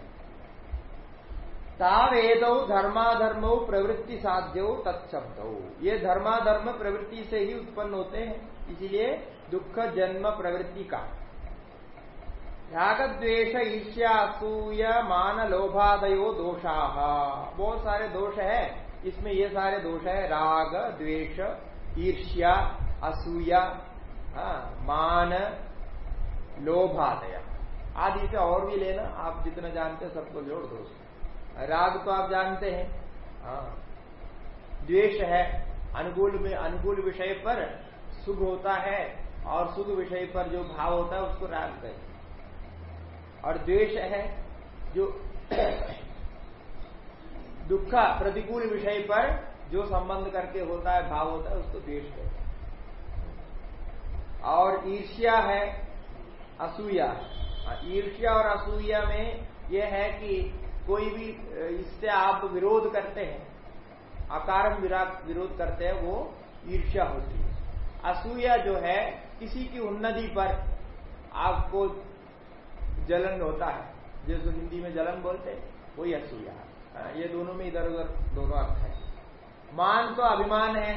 तावेदौ धर्माधर्मो प्रवृत्ति साध्यो तत्शब्द। ये धर्माधर्म प्रवृत्ति से ही उत्पन्न होते हैं। इसीलिए दुख, जन्म, प्रवृत्ति का राग द्वेष ईर्ष्या असूय मान लोभादयो दोषा। बहुत सारे दोष है। इसमें ये सारे दोष है, राग, द्वेष, ईर्ष्या, असूया मान, लोभादय। आदि से और भी लेना, आप जितना जानते हैं, सबको जोड़ दो राग तो आप जानते हैं। द्वेष है। अनुकूल में, अनुकूल विषय पर सुख होता है और सुख विषय पर जो भाव होता है, उसको राग कहते और द्वेष है जो दुख प्रतिकूल विषय पर जो संबंध करके होता है भाव होता है उसको द्वेष कहते और ईर्ष्या है असूया। हाँ, ईर्ष्या और असूया में यह है कि कोई भी इससे आप विरोध करते हैं अकारण विरोध करते हैं वो ईर्ष्या होती है। असूया जो है किसी की उन्नति पर आपको जलन होता है। जैसे हिंदी में जलन बोलते हैं वही असूया हाँ, ये दोनों में इधर उधर दोनों अर्थ है। मान तो अभिमान है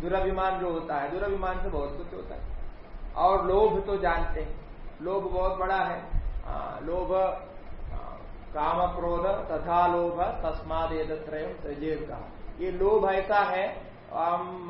दुराभिमान जो होता है दुराभिमान से बहुत कुछ होता है। और लोभ तो जानते हैं। लोभ बहुत बड़ा है। हाँ, लोभ काम क्रोध तथा लोभ तस्माद त्रय का ये लोभ ऐसा है हम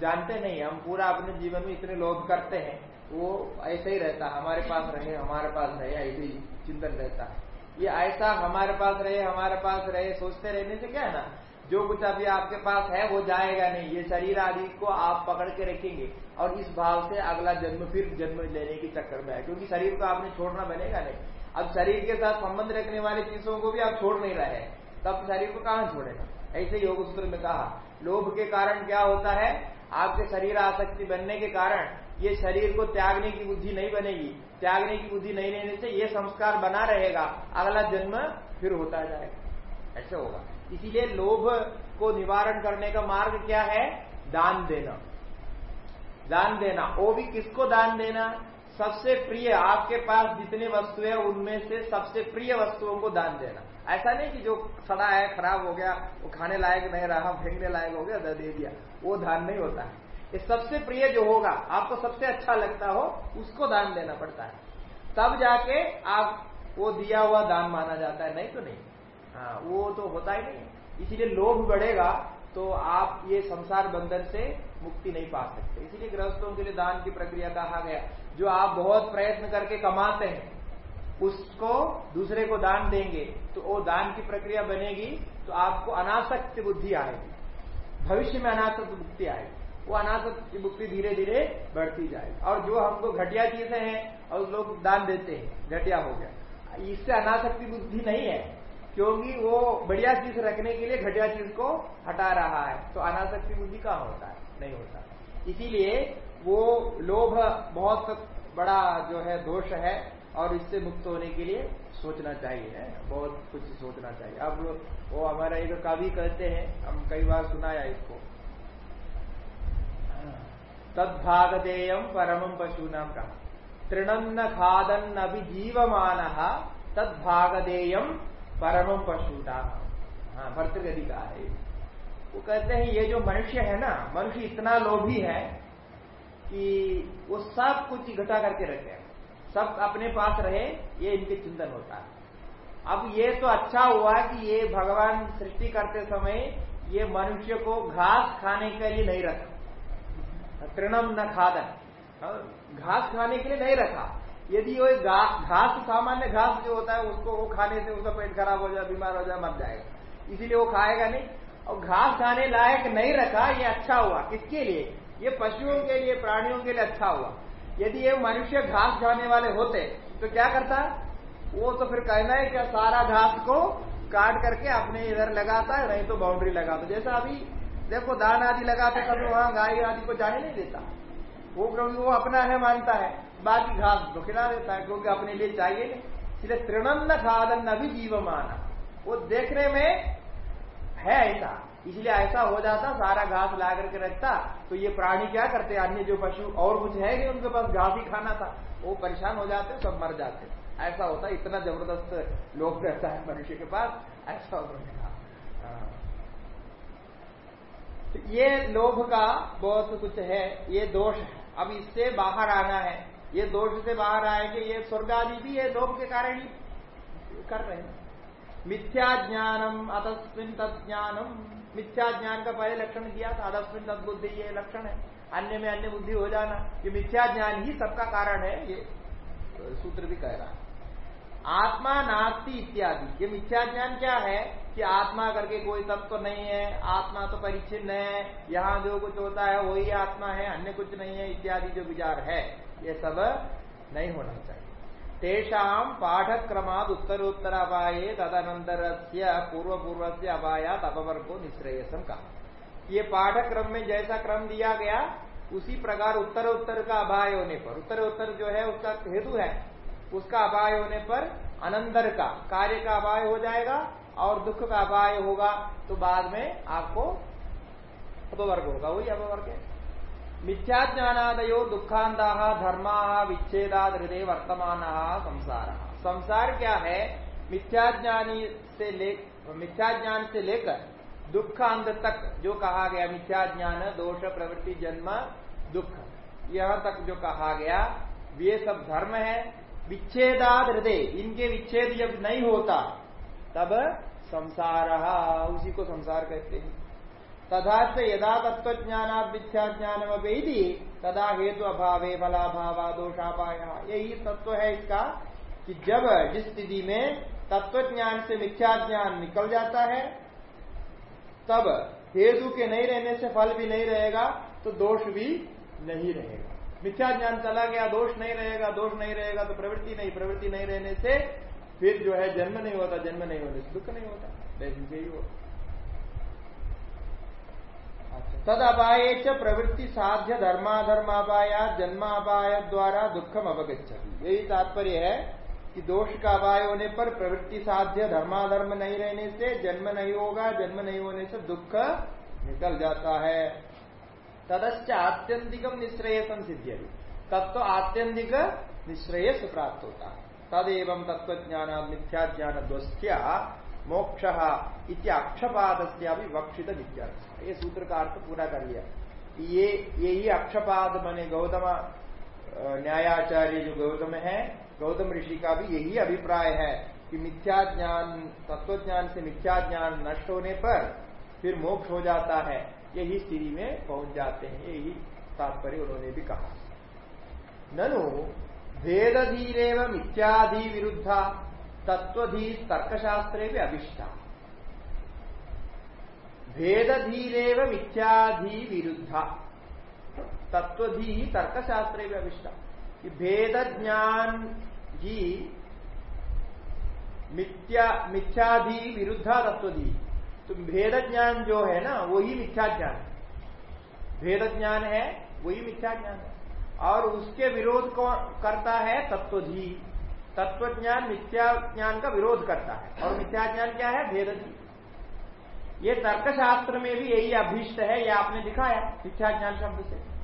जानते नहीं हम पूरा अपने जीवन में इतने लोभ करते हैं। वो ऐसे ही रहता हमारे पास रहे, हमारे पास रहे, ऐसे ही चिंतन रहता है। ये ऐसा हमारे पास रहे, हमारे पास रहे, सोचते रहने से क्या है ना, जो कुछ अभी आपके पास है, वो जाएगा नहीं। ये शरीर आदि को आप पकड़ के रखेंगे और इस भाव से अगला जन्म, फिर जन्म लेने के चक्कर में है। क्योंकि शरीर को आपने छोड़ना बनेगा नहीं। अब शरीर के साथ संबंध रखने वाली चीज़ों को भी आप छोड़ नहीं रहे तब शरीर को कहाँ छोड़ेगा? ऐसे योग सूत्र में कहा, लोभ के कारण क्या होता है? आपके शरीर आसक्ति बनने के कारण ये शरीर को त्यागने की बुद्धि नहीं बनेगी। त्यागने की बुद्धि नहीं रहने से ये संस्कार बना रहेगा। अगला जन्म फिर होता जाएगा। ऐसे होगा। इसीलिए लोभ को निवारण करने का मार्ग क्या है? दान देना। दान देना। वो भी किसको दान देना? सबसे प्रिय, आपके पास जितने वस्तु है, उनमें से सबसे प्रिय वस्तुओं को दान देना। ऐसा नहीं कि जो सड़ा है, खराब हो गया, वो खाने लायक नहीं रहा, फेंकने लायक हो गया, दे दिया। वो दान नहीं होता। है ये सबसे प्रिय जो होगा, आपको सबसे अच्छा लगता हो, उसको दान देना पड़ता है। तब जाके आप, वो दिया हुआ दान माना जाता है, नहीं तो नहीं। हाँ वो तो होता ही नहीं। इसीलिए लोभ बढ़ेगा तो आप ये संसार बंधन से मुक्ति नहीं पा सकते। इसीलिए गृहस्थों के लिए दान की प्रक्रिया कहा गया। जो आप बहुत प्रयत्न करके कमाते हैं, उसको दूसरे को दान देंगे तो वो दान की प्रक्रिया बनेगी तो आपको अनासक्त बुद्धि आएगी। भविष्य में अनासक्त मुक्ति आएगी। वो अनासक्त की मुक्ति धीरे धीरे बढ़ती जाएगी। और जो हमको घटिया चीज़ें हैं, और लोग दान देते हैं, घटिया हो गया। इससे अनासक्ति बुद्धि नहीं है, क्योंकि वो बढ़िया चीज़ रखने के लिए घटिया चीज़ को हटा रहा है। तो अनासक्ति बुद्धि कहाँ होता है, नहीं होता। इसीलिए वो लोभ बहुत बड़ा जो है दोष है, और इससे मुक्त होने के लिए सोचना चाहिए, है बहुत कुछ सोचना चाहिए। अब वो हमारा एक कवि कहते हैं, हम कई बार सुनाया इसको। तदभागदेयम परमम पशु नाम कहा तृणन्न खादन अभी जीवमान तदभागदेयम परमम पशुता हाँ भर्तगति का है वो कहते हैं, ये जो मनुष्य है ना, मनुष्य इतना लोभी है कि वो सब कुछ इकट्ठा करके रखे सब अपने पास रहे, ये इनके चिंतन होता है। अब ये तो अच्छा हुआ कि ये भगवान सृष्टि करते समय ये मनुष्य को घास खाने के लिए नहीं रखा। तृणम न खादन। घास खाने के लिए नहीं रखा। यदि वो घास, सामान्य घास जो होता है, उसको वो खाने से उसका पेट खराब हो जाए, बीमार हो जाए, मर जाएगा इसीलिए वो खाएगा नहीं। और घास खाने लायक नहीं रखा, ये अच्छा हुआ। किसके लिए? ये पशुओं के लिए, प्राणियों के लिए अच्छा हुआ। यदि ये मनुष्य घास खाने वाले होते तो क्या करता? वो तो फिर कहना है क्या सारा घास को काट करके अपने इधर लगाता है, नहीं तो बाउंड्री लगाता जैसा अभी देखो, दान आदि लगाते कभी वहाँ गाय आदि को जाने नहीं देता। वो क्योंकि वो अपना है, मानता है। बाकी घास तो खिला देता है, क्योंकि अपने लिए चाहिए इसलिए तृणन्न खादन अभी जीव माना वो देखने में है ऐसा। इसलिए ऐसा हो जाता, सारा घास ला करके रखता। तो ये प्राणी क्या करते, अन्य जो पशु और कुछ है नहीं उनके पास घास ही खाना था? वो परेशान हो जाते, सब मर जाते। ऐसा होता, इतना ज़बरदस्त लोग रहता है मनुष्य के पास, ऐसा होता हाँ। तो ये लोभ का बहुत कुछ है, ये दोष है। अब इससे बाहर आना है। ये दोष से बाहर आएँगे ये स्वर्ग आदि भी ये लोभ के कारण ही कर रहे हैं। मिथ्या ज्ञानम अतस्विन तत्ज्ञानम मिथ्या ज्ञान का पहले लक्षण दिया था, अतस्विन तत्बुद्धि ये लक्षण है। अन्य में अन्य बुद्धि हो जाना। ये मिथ्या ज्ञान ही सबका कारण है, ये सूत्र भी कह रहा है। आत्मा नास्ति इत्यादि। ये मिथ्या ज्ञान क्या है कि आत्मा करके कोई तत्व तो नहीं है, आत्मा तो परिचिन्न है, यहाँ जो कुछ होता है वही आत्मा है, अन्य कुछ नहीं है, इत्यादि जो विचार है, ये सब नहीं होना चाहिए। तेषाम पाठक्रमाद उत्तरोत्तर अपाये तदनंतर पूर्व पूर्व से अपायात अपवर्गो निश्रेयसम कहा। ये पाठक्रम में जैसा क्रम दिया गया, उसी प्रकार उत्तर उत्तर का अभाय होने पर उत्तर उत्तर जो है, उसका हेतु है उसका अभाय होने पर अनंतर का कार्य का अभाय हो जाएगा और दुख का अपाय होगा तो बाद में आपको अपवर्ग होगा। वही अपवर्ग है। मिथ्या ज्ञानादयो दुखांता धर्मा विच्छेदाद हृदय वर्तमान, संसार। संसार क्या है? मिथ्या ज्ञानी से ले मिथ्या ज्ञान से लेकर दुख अंत तक जो कहा गया मिथ्या ज्ञान दोष, प्रवृत्ति, जन्म, दुख, यह तक जो कहा गया, ये सब धर्म है। विच्छेदाद हृदय इनके विच्छेद जब नहीं होता, तब संसार, उसी को संसार कहते हैं। तथा से यदा तत्व ज्ञान मिथ्या ज्ञान वेदी तदा हेतु अभावे फलाभाव दोषापाय। यही तत्व है इसका कि जब जिस स्थिति में तत्व ज्ञान से मिथ्या ज्ञान निकल जाता है, तब हेतु के नहीं रहने से फल भी नहीं रहेगा तो दोष भी नहीं रहेगा। मिथ्या ज्ञान चला गया, दोष नहीं रहेगा, दोष नहीं रहेगा तो प्रवृत्ति नहीं प्रवृत्ति नहीं रहने से फिर जो है जन्म नहीं होता, जन्म नहीं होने से दुख नहीं होता। यही होता तद अपाय च प्रवृत्ति साध्य धर्माधर्मापाया, जन्मापाय द्वारा दुखम अवगछति यही तात्पर्य है कि दोष का अपाय होने पर प्रवृत्ति साध्य धर्माधर्म नहीं रहने से जन्म नहीं होगा, जन्म नहीं होने से दुख निकल जाता है। तदश्च आत्यंतिकम निश्रेयसम सिद्ध तब तो आत्यंतिक निश्रेयस प्राप्त होता है तदेव तत्व ज्ञान मिथ्या ज्ञान द्वस्या मोक्ष इति अक्षपाद से विवक्षित विद्यार्थ ये सूत्र का अर्थ पूरा कर लिया। ये यही अक्षपाद माने गौतम न्यायाचार्य जो गौतम है, गौतम ऋषि का भी यही अभिप्राय है कि मिथ्या ज्ञान तत्व ज्ञान से मिथ्या ज्ञान नष्ट होने पर फिर मोक्ष हो जाता है। यही स्थिति में पहुँच जाते हैं, यही तात्पर्य उन्होंने भी कहा। ननु भेद धीरेव मिथ्याधि विरुद्धा तत्वधी तर्कशास्त्रे भी अभिष्टा। धीरेव मिथ्याधि विरुद्धा तत्वधी तर्कशास्त्रे भी अभिष्टा। कि भेद ज्ञान ही मिथ्या मिथ्याधि विरुद्धा तत्वधी तो भेद ज्ञान जो है ना, वही मिथ्या ज्ञान भेद ज्ञान है, वही मिथ्या ज्ञान है। और उसके विरोध कौन करता है? तत्वधी। तत्व ज्ञान मिथ्या ज्ञान का विरोध करता है। और मिथ्या ज्ञान क्या है? भेदधी ये तर्कशास्त्र में भी यही अभीष्ट है, ये आपने दिखाया, मिथ्या ज्ञान शब्द से।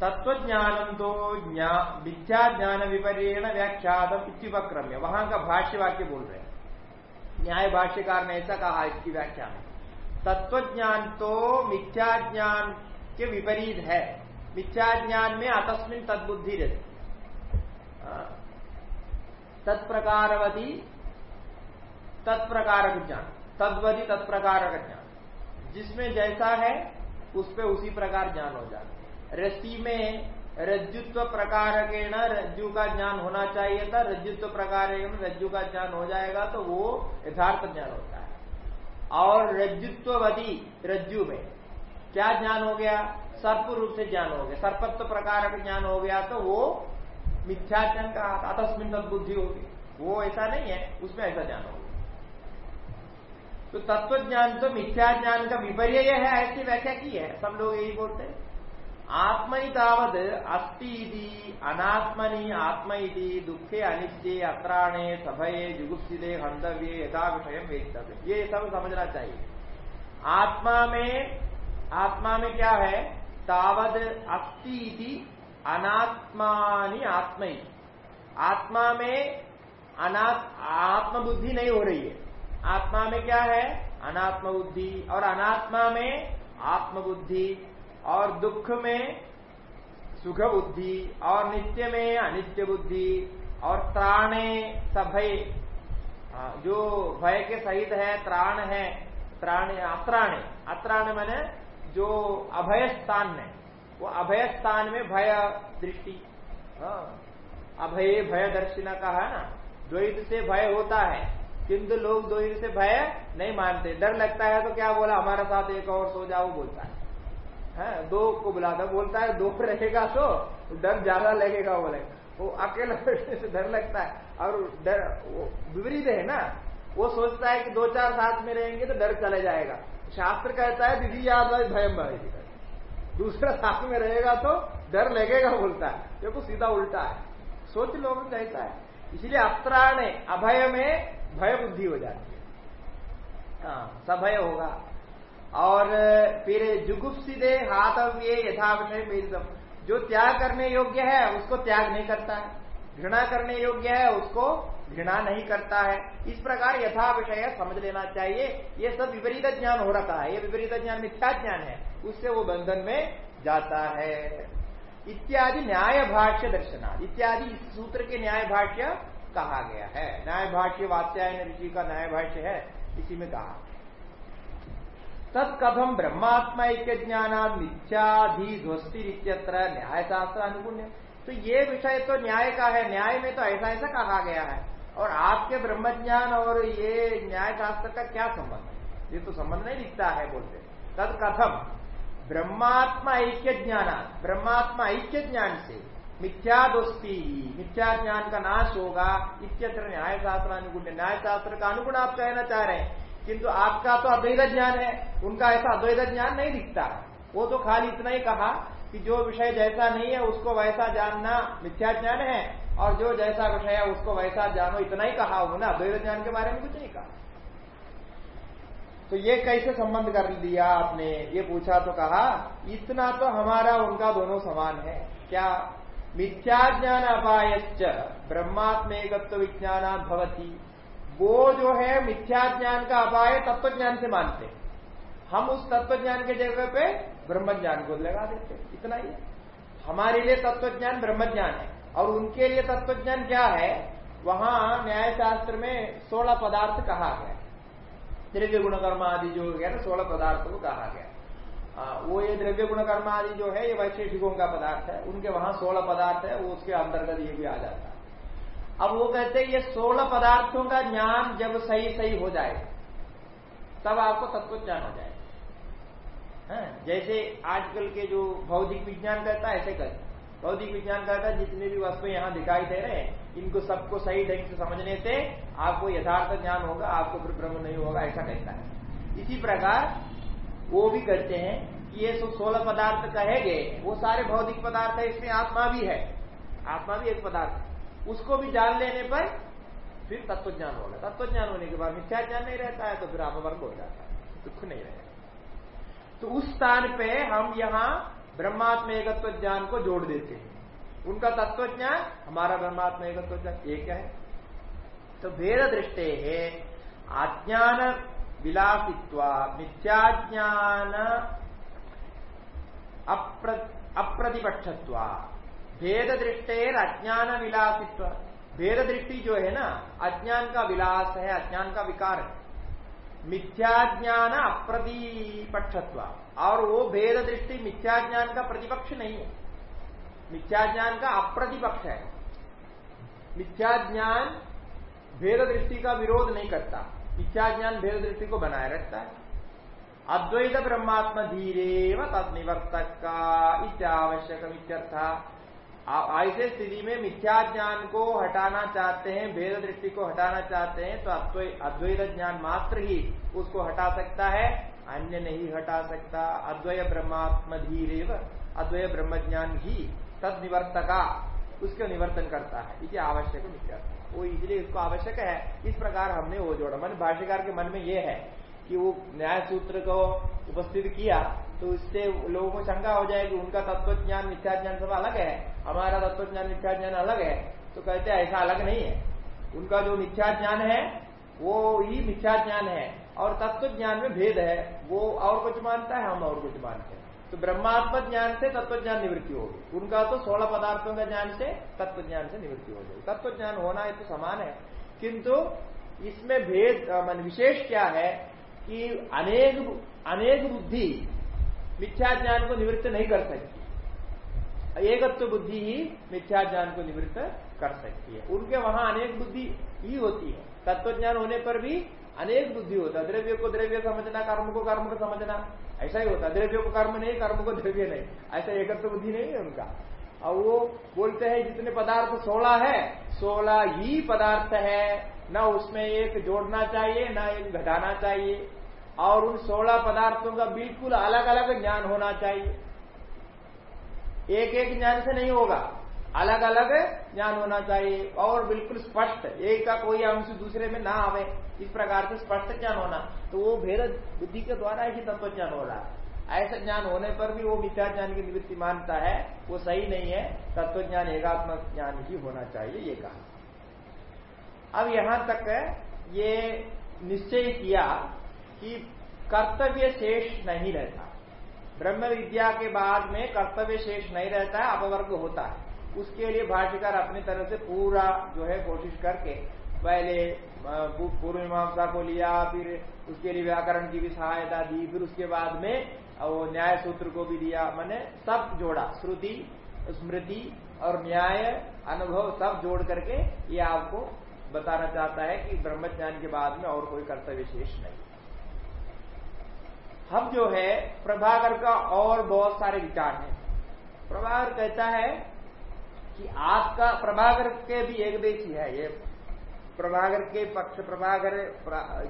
तत्व तो मिथ्या ज्ञान विपर्यण व्याख्यातम इत्युपक्रम्य। वहाँ का भाष्य वाक्य बोल रहे हैं। न्याय भाष्यकार ने ऐसा कहा, इसकी व्याख्या में। तत्व ज्ञान तो मिथ्या ज्ञान के विपरीत है। मिथ्या ज्ञान में अतस्मिन तदबुद्धि रहती। तत्प्रकारवती तत्प्रकार ज्ञान। तद्वधि तत्प्रकार ज्ञान। जिसमें जैसा है, उस पर उसी प्रकार ज्ञान हो जाता रस्सी में रज्जुत्व प्रकार के न रज्जु का ज्ञान होना चाहिए था, रज्जुत्व प्रकार रज्जु का ज्ञान हो जाएगा तो वो यथार्थ ज्ञान होता है। और रज्जुत्ववधि रज्जु में, क्या ज्ञान हो गया? सर्प रूप से ज्ञान हो गया। सर्पत्व प्रकार का ज्ञान हो गया तो वो मिथ्याज्ञान का अतस्मिन बुद्धि होगी। वो ऐसा नहीं है, उसमें ऐसा ज्ञान होगा तो तत्व ज्ञान तो मिथ्या ज्ञान का विपर्य है, ऐसी व्याख्या की है। सब लोग यही बोलते हैं। आत्मनि तावद अस्ति अनात्मनि आत्म दुखे अनिश्चे अत्राणे, सभये जुगुप्सिदे हंतव्य यथा विषय वेतव्य ये सब समझना चाहिए। आत्मा में आत्मा में क्या है? तावद अस्ति अनात्मानि आत्म आत्मा में अनात्, आत्मबुद्धि नहीं हो रही है। आत्मा में क्या है? अनात्म बुद्धि और अनात्मा में आत्मबुद्धि। और दुख में सुख बुद्धि और नित्य में अनित्य बुद्धि, और त्राणे सभय जो भय के सहित है, त्राण है, त्राण अत्राणे अत्राण मैंने जो अभय स्थान है, वो अभय स्थान में भय दृष्टि। अभय भय दर्शिना कहा है ना, द्वैत से भय होता है। किंतु लोग द्वैत से भय नहीं मानते। डर लगता है तो क्या बोला? हमारे साथ एक और सो जाओ, बोलता है। है, दो को बुलाता बोलता है, दो रहेगा तो डर ज़्यादा लगेगा बोले वो अकेला से डर लगता है और डर विपरीत है ना। वो सोचता है कि दो चार साथ में रहेंगे तो डर चले जाएगा। शास्त्र कहता है, दीदी याद भयम भाई। दूसरा साथ में रहेगा तो डर लगेगा, बोलता है। देखो, सीधा उल्टा है। सोच लोगों कहता है। इसलिए अत्राण अभय में भय बुद्धि हो जाती है। हाँ सभय होगा। और फिर जुगुप्सिदे हाथव्य यथा विषय जो त्याग करने योग्य है, उसको त्याग नहीं करता है। घृणा करने योग्य है, उसको घृणा नहीं करता है। इस प्रकार यथा विषय समझ लेना चाहिए। ये सब विपरीत ज्ञान हो रखा है। ये विपरीत ज्ञान मिथ्या ज्ञान है। उससे वो बंधन में जाता है। इत्यादि न्याय भाष्य दर्शना इत्यादि इस सूत्र के न्याय भाष्य कहा गया है। न्याय भाष्य वात्यायन ऋषि का न्याय भाष्य है। इसी में कहा। तत्कथम ब्रह्मात्मा एक ज्ञान मिथ्याधि ध्वस्तिरित्यत्र न्याय शास्त्र अनुकूल तो ये विषय तो न्याय का है, न्याय में तो ऐसा ऐसा कहा गया है। और आपके ब्रह्मज्ञान और ये न्याय शास्त्र का क्या संबंध है? ये तो संबंध नहीं दिखता है, बोलते तद कथम ब्रह्मात्मा ऐक्य ज्ञान ब्रह्मात्मा ऐक्य ज्ञान से मिथ्या दोस्ती मिथ्या ज्ञान का नाश होगा, इत्यत्र न्याय शास्त्र अनुकूल न्याय शास्त्र का अनुगुण आप कहना चाह रहे हैं। किंतु आपका तो अद्वैत ज्ञान है, उनका ऐसा अद्वैत ज्ञान नहीं दिखता। वो तो खाली इतना ही कहा कि जो विषय जैसा नहीं है, उसको वैसा जानना मिथ्या ज्ञान है, और जो जैसा विषय है, उसको वैसा जानो, इतना ही कहा उन्होंने। अद्वैत ज्ञान के बारे में कुछ नहीं कहा। तो ये कैसे संबंध कर दिया आपने? ये पूछा तो कहा, इतना तो हमारा, उनका दोनों समान है। क्या मिथ्या ज्ञान अपायच ब्रह्मात्मेकत्व विज्ञान भवती वो जो है मिथ्या ज्ञान का अपाय तत्व ज्ञान से मानते हम उस तत्व ज्ञान के जगह पे ब्रह्म ज्ञान को लगा देते इतना ही। हमारे लिए तत्व ज्ञान ब्रह्म ज्ञान है। और उनके लिए तत्व ज्ञान क्या है? वहाँ न्याय शास्त्र में सोलह पदार्थ कहा गया द्रव्य गुणकर्म आदि जो गया ना सोलह पदार्थ को कहा गया आ, वो ये द्रव्य गुणकर्म आदि जो है ये वैशेषिकों का पदार्थ है। उनके वहाँ सोलह पदार्थ है वो उसके अंतर्गत ये भी आ जाता है। अब वो कहते हैं ये सोलह पदार्थों का ज्ञान जब सही सही हो जाए तब आपको तत्व ज्ञान हो जाए हाँ, जैसे आजकल के जो भौतिक विज्ञान कहता है ऐसे कहता भौतिक विज्ञान कहता है जितने भी वस्तु यहाँ दिखाई दे रहे हैं इनको सबको सही ढंग से समझने से आपको यथार्थ ज्ञान होगा आपको फिर ब्रह्म नहीं होगा ऐसा कहता है। इसी प्रकार वो भी कहते हैं कि ये सब सोलह पदार्थ कहे गए वो सारे भौतिक पदार्थ है इसमें आत्मा भी है। आत्मा भी एक पदार्थ है। उसको भी जान लेने पर फिर तत्व ज्ञान होगा तत्व ज्ञान होने के बाद मिथ्या ज्ञान नहीं रहता है तो फिर अपवर्ग हो जाता है। दुख नहीं रहेगा तो उस स्थान पे हम यहाँ ब्रह्मात्म एकत्व ज्ञान को जोड़ देते हैं। उनका तत्व ज्ञान हमारा ब्रह्मात्म एकत्व ज्ञान एक है? तो भेद दृष्टि है अज्ञान विलासित्व मिथ्याज्ञान अप्र, अप्रतिपक्षत्वा। भेद दृष्टेर अज्ञान विलासित्व भेद दृष्टि जो है ना, अज्ञान का विलास है, अज्ञान का विकार है। मिथ्याज्ञान अप्रतिपक्षत्व और वो भेद दृष्टि मिथ्याज्ञान का प्रतिपक्ष नहीं है। मिथ्याज्ञान का अप्रतिपक्ष है। मिथ्याज्ञान भेद दृष्टि का विरोध नहीं करता। मिथ्याज्ञान भेद दृष्टि को बनाए रखता है। अद्वैत ब्रह्मात्म धीरे व तद निवर्तक का इत्यावश्यक ऐसे स्थिति में मिथ्या ज्ञान को हटाना चाहते हैं भेद दृष्टि को हटाना चाहते हैं तो अद्वैत ज्ञान मात्र ही उसको हटा सकता है, अन्य नहीं हटा सकता। अद्वय ब्रह्मात्म धीरेव, अद्वय ब्रह्म ज्ञान ही तद निवर्तका उसके निवर्तन करता है। इसे आवश्यक मिथ्या। वो इसलिए इसको आवश्यक है, इस प्रकार हमने वो जोड़ा। मन भाष्यकार के मन में ये है कि वो न्याय सूत्र को उपस्थित किया तो इससे लोगों को शंका हो जाएगी उनका तत्व ज्ञान मिथ्या ज्ञान सब अलग है। हमारा तत्व ज्ञान मिथ्या ज्ञान अलग है। तो कहते हैं, ऐसा अलग नहीं है। उनका जो मिथ्या ज्ञान है, वो ही मिथ्या ज्ञान है। और तत्व ज्ञान में भेद है। वो और कुछ मानता है, हम और कुछ मानते हैं। तो ब्रह्मात्म ज्ञान से तत्व ज्ञान निवृत्ति होगी उनका तो सोलह पदार्थों का ज्ञान से तत्व ज्ञान से निवृत्ति हो जाएगी। तत्व ज्ञान होना तो समान है। किंतु इसमें भेद मन विशेष क्या है कि अनेक अनेक बुद्धि मिथ्या ज्ञान को निवृत्त नहीं कर सकती। एकत्व बुद्धि ही मिथ्या ज्ञान को निवृत्त कर सकती है। उनके वहाँ अनेक बुद्धि ही होती है। तत्व ज्ञान होने पर भी अनेक बुद्धि होता है। द्रव्य को द्रव्य समझना, कर्म को कर्म को समझना, ऐसा ही होता है। द्रव्य को कर्म नहीं, कर्म को द्रव्य नहीं। ऐसा एकत्व बुद्धि नहीं है उनका। और वो बोलते हैं, जितने पदार्थ सोलह है सोलह ही पदार्थ है। न उसमें एक जोड़ना चाहिए, न एक घटाना चाहिए। और उन सोलह पदार्थों का बिल्कुल अलग अलग ज्ञान होना चाहिए। एक एक ज्ञान से नहीं होगा अलग अलग ज्ञान होना चाहिए और बिल्कुल स्पष्ट, एक का कोई अंश दूसरे में ना आवे, इस प्रकार से स्पष्ट ज्ञान होना। तो वो भेद बुद्धि के द्वारा ही तत्व ज्ञान हो रहा है। ऐसा ज्ञान होने पर भी वो मिथ्या ज्ञान की निवृत्ति मानता है, वो सही नहीं है तत्व ज्ञान एकात्मक ज्ञान ही होना चाहिए, ये कहा। अब यहाँ तक ये निश्चय किया कि कर्तव्य शेष नहीं रहता। ब्रह्म विद्या के बाद में कर्तव्य शेष नहीं रहता है अपवर्ग होता है। उसके लिए भाष्यकार अपनी तरह से पूरा जो है कोशिश करके पहले पूर्व मीमांसा को लिया, फिर उसके लिए व्याकरण की भी सहायता दी, फिर उसके बाद में वो न्याय सूत्र को भी दिया, मैंने सब जोड़ा। श्रुति, स्मृति और न्याय, अनुभव सब जोड़ करके ये आपको बताना चाहता है कि ब्रह्मज्ञान के बाद में और कोई कर्तव्य शेष नहीं। हम जो है, प्रभाकर का और बहुत सारे विचार हैं। प्रभाकर कहता है कि आपका, प्रभाकर के भी एक देशी है ये। प्रभाकर के पक्ष, प्रभाकर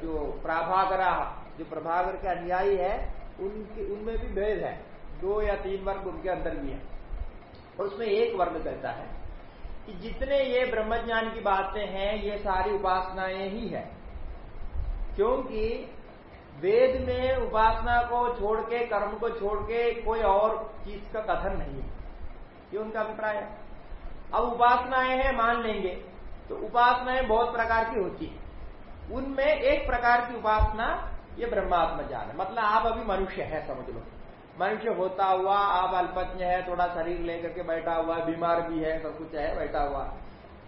जो प्राभागरा जो प्रभाकर के अनुयायी है, उनके, उनमें भी भेद है। दो या तीन वर्ग उनके अंदर भी है। और उसमें एक वर्ग कहता है कि जितने ये ब्रह्मज्ञान की बातें हैं, ये सारी उपासनाएँ ही है। क्योंकि वेद में उपासना को छोड़ के, कर्म को छोड़ के कोई और चीज़ का कथन नहीं है। ये उनका अभिप्राय है। अब उपासनाएँ हैं, मान लेंगे। तो उपासनाएँ बहुत प्रकार की होती है। उनमें एक प्रकार की उपासना, ये ब्रह्मात्म ज्ञान है। मतलब आप अभी मनुष्य है, समझ लो। मनुष्य होता हुआ, आप अल्पज्ञ है, थोड़ा शरीर लेकर के बैठा हुआ बीमार भी है, सब कुछ है, बैठा हुआ।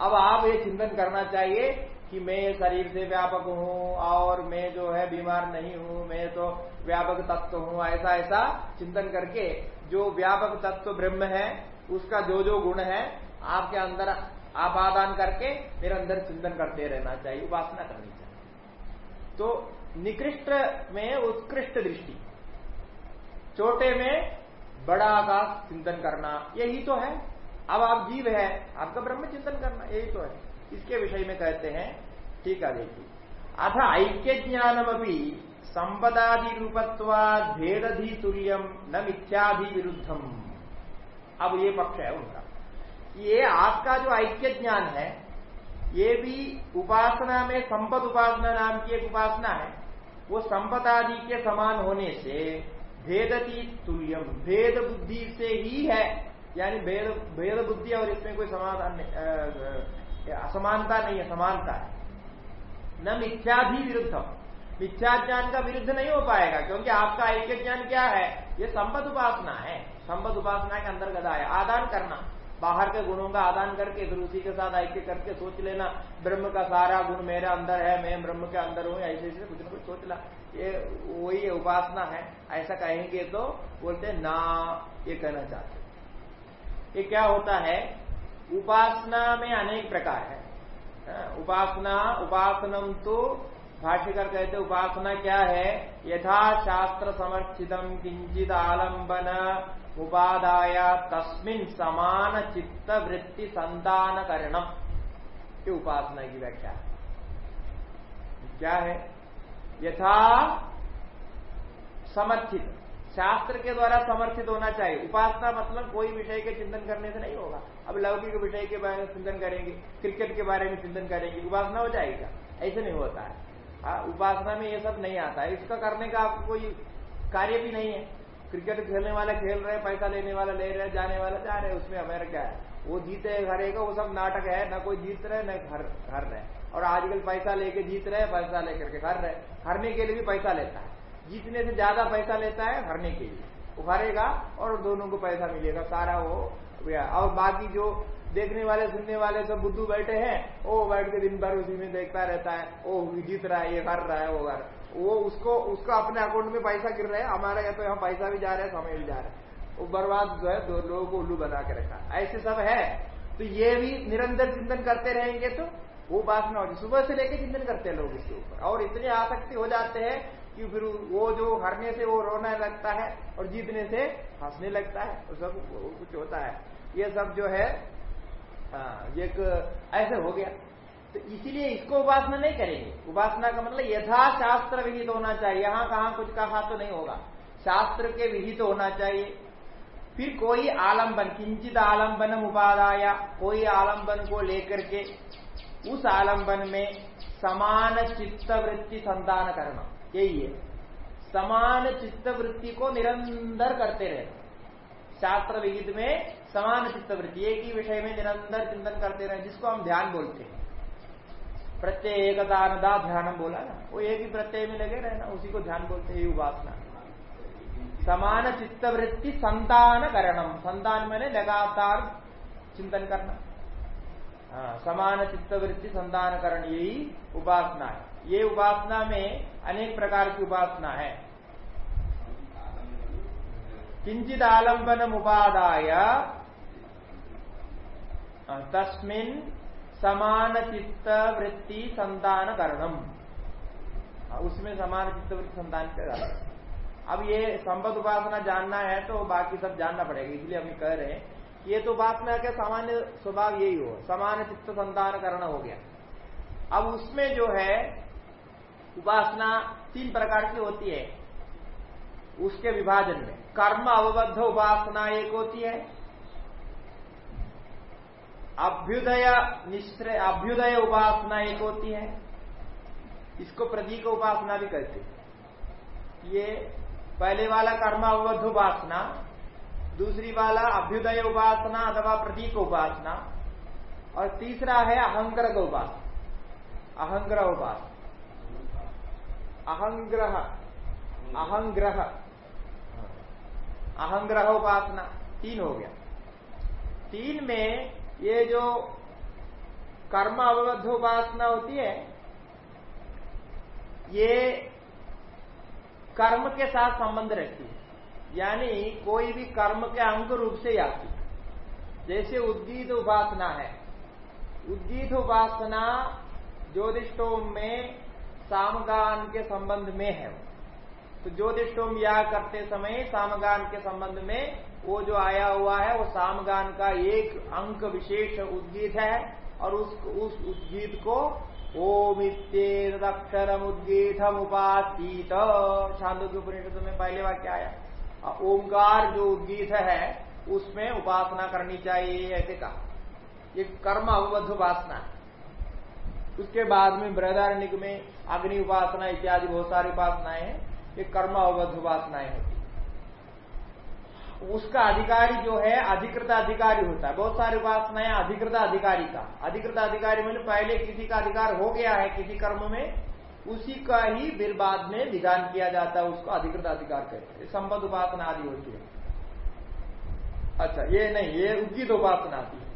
अब आप ये चिंतन करना चाहिए कि मैं शरीर से व्यापक हूँ और मैं जो है बीमार नहीं हूँ, मैं तो व्यापक तत्व हूँ, ऐसा ऐसा चिंतन करके जो व्यापक तत्व ब्रह्म है, उसका जो जो गुण है, आपके अंदर आपादान करके निरंतर चिंतन करते रहना चाहिए, उपासना करनी चाहिए। तो निकृष्ट में उत्कृष्ट दृष्टि छोटे में बड़ा का चिंतन करना, यही तो है। अब आप जीव है, आपका ब्रह्म चिंतन करना, यही तो है। इसके विषय में कहते हैं? ठीक है देखिए अथ ऐक्य ज्ञानम अभी संपदादि रूपत्वाद भेदधि तुल्यम न मिथ्याधि विरुद्धम अब ये पक्ष है उनका। ये आपका जो ऐक्य ज्ञान है, ये भी उपासना में संपद उपासना नाम की एक उपासना है। वो संपद आदि के समान होने से भेदती तुल्यम भेद बुद्धि से ही है। यानी भेद भेद बुद्धि और इसमें कोई समाधान असमानता नहीं है, समानता है। न मिथ्याधि विरुद्ध मिथ्या ज्ञान का विरुद्ध नहीं हो पाएगा, क्योंकि आपका ऐक्य ज्ञान क्या है? ये संपद उपासना है। संपद उपासना के अंतर्गत आया। आदान करना। बाहर के गुणों का आदान करके फिर उसी के साथ ऐक्य करके सोच लेना। ब्रह्म का सारा गुण मेरे अंदर है, मैं ब्रह्म के अंदर हूँ, ऐसे ऐसे कुछ ना कुछ सोच ला। ये वही उपासना है। ऐसा कहेंगे तो बोलते ना, ये कहना चाहते ये क्या होता है? उपासना में अनेक प्रकार है। हाँ, उपासना उपासनम तो भाष्यकर कहते उपासना क्या है? यथा शास्त्र समर्थितम किंचित आलंबन उपादाय तस्मिन समान चित्त वृत्ति संतान करणम ये उपासना की व्याख्या क्या है? यथा समर्थित। शास्त्र के द्वारा समर्थित होना चाहिए। उपासना मतलब कोई विषय के चिंतन करने से नहीं होगा। अब लौकिक विषय के बारे में चिंतन करेंगे क्रिकेट के बारे में चिंतन करेंगे उपासना हो जाएगा ऐसे नहीं होता है। हाँ, उपासना में ये सब नहीं आता है। इसका करने का आपको कोई कार्य भी नहीं है। क्रिकेट खेलने वाला खेल रहे पैसा लेने वाला ले रहे जाने वाला जा रहे उसमें हमारा क्या है? वो जीते हरेगा वो सब नाटक है ना कोई जीत रहे न हर हर रहे और आजकल पैसा लेके जीत रहे पैसा लेकर के हर रहे हरने के लिए भी पैसा लेता है। जीतने से ज़्यादा पैसा लेता है, भरने के लिए। वो हरेगा और दोनों को पैसा मिलेगा, सारा वो और बाकी जो देखने वाले, सुनने वाले सब बुद्धू बैठे हैं, वो बैठ के दिन भर उसी में देखता रहता है ओ जीत रहा है, ये हर रहा है, वो हर वो उसको, उसका अपने अकाउंट में पैसा गिर रहा है, हमारे यहाँ तो यहाँ पैसा भी जा रहा है, समय भी जा रहा है। वो बर्बाद जो है, दो लोगों को उल्लू बना के रखा। ऐसे सब है। तो ये भी निरंतर चिंतन करते रहेंगे तो वो बात ना हो सुबह से लेके चिंतन करते हैं लोग इसके ऊपर। और इतनी आसक्ति हो जाते हैं कि फिर वो जो हरने से वो रोने लगता है और जीतने से हंसने लगता है, वो सब कुछ होता है। ये सब जो है एक ऐसे हो गया। तो इसीलिए इसको उपासना नहीं करेंगे। उपासना का मतलब यथा शास्त्र विहित होना चाहिए। यहाँ कहा कुछ कहा तो नहीं होगा। शास्त्र के विहित होना चाहिए। फिर कोई आलंबन, किंचित आलंबन उपादाया, कोई आलंबन को लेकर के उस आलंबन में समान चित्त वृत्ति संतान करना। यही है। समान चित्त वृत्ति को निरंतर करते रहे। शास्त्र विहित में समान चित्त वृत्ति एक ही विषय में निरंतर चिंतन करते रहे, जिसको हम ध्यान बोलते हैं। प्रत्यय एकदानदा ध्यान बोला ना, वो एक ही प्रत्यय में लगे रहे ना उसी को ध्यान बोलते हैं उपासना। समान चित्त वृत्ति संतान करणम, संतान मैंने लगातार चिंतन करना। हाँ समान चित्त वृत्ति संतान करण, यही उपासना है। ये उपासना में अनेक प्रकार की उपासना है। किंचित आलंबन उपादाय तस्मिन समान चित्त वृत्ति संतान करणम उसमें समान चित्त वृत्ति संतान कर अब ये संपद उपासना जानना है तो बाकी सब जानना पड़ेगा, इसलिए हम कह रहे हैं कि ये तो उपासना का सामान्य स्वभाव यही हो समान चित्त संतान करण हो गया। अब उसमें जो है उपासना तीन प्रकार की होती है। उसके विभाजन में कर्म अवबद्ध उपासना एक होती है। अभ्युदय निश्चय, अभ्युदय उपासना एक होती है। इसको प्रतीक उपासना भी कहते हैं। ये पहले वाला कर्म अवबद्ध उपासना, दूसरी वाला अभ्युदय उपासना अथवा प्रतीक उपासना, और तीसरा है अहंग्रह उपासना। अहंग्रह उपासना। अहंग्रह। अहंग्रह। अहंग्रह उपासना तीन हो गया। तीन में ये जो कर्म अवबद्ध उपासना होती है, ये कर्म के साथ संबंध रखती है। यानी कोई भी कर्म के अंग रूप से आती जैसे उद्गीत उपासना है। उद्गीत उपासना ज्योतिषोम में सामगान के संबंध में है तो ज्योतिषोम या करते समय सामगान के संबंध में वो जो आया हुआ है, वो सामगान का एक अंक विशेष उद्गीत है और उस उस उद्गीत को ओम इत्यक्षरम उद्गीतम उपासीत। छांदो के उपनिषद में पहले वाक्य आया। ओंकार जो उद्गीत है, उसमें उपासना करनी चाहिए, ऐसे कहा। ये कर्म अवबद्ध उपासना है। उसके बाद में बृहदारण्य में अग्नि उपासना इत्यादि बहुत सारी उपासनाएँ हैं, ये कर्म अवबद्ध उपासनाएँ होती उसका अधिकारी जो है, अधिकृत अधिकारी होता है। बहुत सारी उपासनाएँ अधिकृत अधिकारी का। अधिकृत अधिकारी मतलब पहले किसी का अधिकार हो गया है किसी कर्म में, उसी का ही फिर बाद में विधान किया जाता है, उसको अधिकृत अधिकार कहते संबद्ध उपासना आदि होती है। अच्छा ये नहीं, ये उद्गित उपासना आती है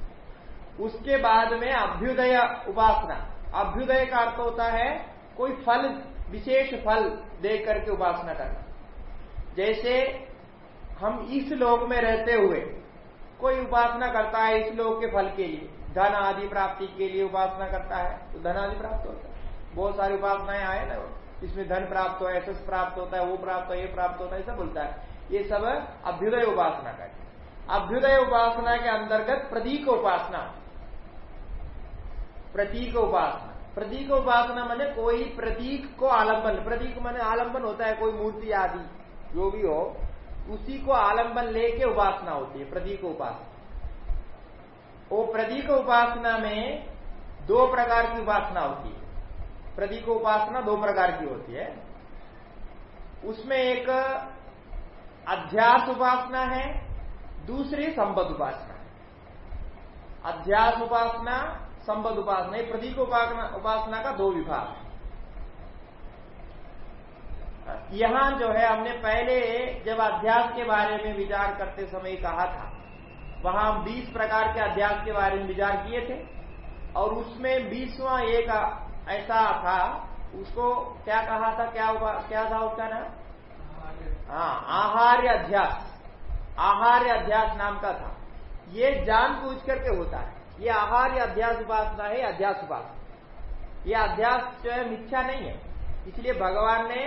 उसके बाद में अभ्युदय उपासना। अभ्युदय का अर्थ होता है, कोई फल, विशेष फल दे करके उपासना करना। जैसे हम इस लोक में रहते हुए कोई उपासना करता है इस लोग के फल के लिए, धन आदि प्राप्ति के लिए उपासना करता है तो धन आदि प्राप्त होता है। बहुत सारी उपासनाएँ आए ना इसमें धन प्राप्त हो, ऐसा प्राप्त होता है, वो प्राप्त हो, ये प्राप्त होता है ऐसा बोलता है। ये सब अभ्युदय उपासना का अभ्युदय उपासना के अंतर्गत प्रतीक उपासना प्रतीक उपासना। प्रतीक उपासना मैंने कोई प्रतीक को आलंबन। प्रतीक मैंने आलंबन होता है कोई मूर्ति आदि। जो भी हो, उसी को आलंबन लेके उपासना होती है, प्रतीक उपासना। वो प्रतीक उपासना में दो प्रकार की उपासना होती है। प्रतीक उपासना दो प्रकार की होती है। उसमें एक अध्यास उपासना है, दूसरी संबद्ध उपासना है। अध्यास उपासना संबद्ध उपासना, ये प्रतीक उपासना उपासना का दो विभाग है। यहाँ जो है, हमने पहले जब अध्यास के बारे में विचार करते समय कहा था, वहाँ हम 20 प्रकार के अध्यास के बारे में विचार किए थे, और उसमें बीसवा एक ऐसा था, उसको क्या कहा था, क्या क्या था उसका नाम? हाँ आहार्य अध्यास आहार्य अध्यास नाम का था। ये जान पूछ करके होता है। ये आहार्य अध्यास उपासना है अध्यास उपासना। ये अध्यास जो है मिथ्या नहीं है। इसलिए भगवान ने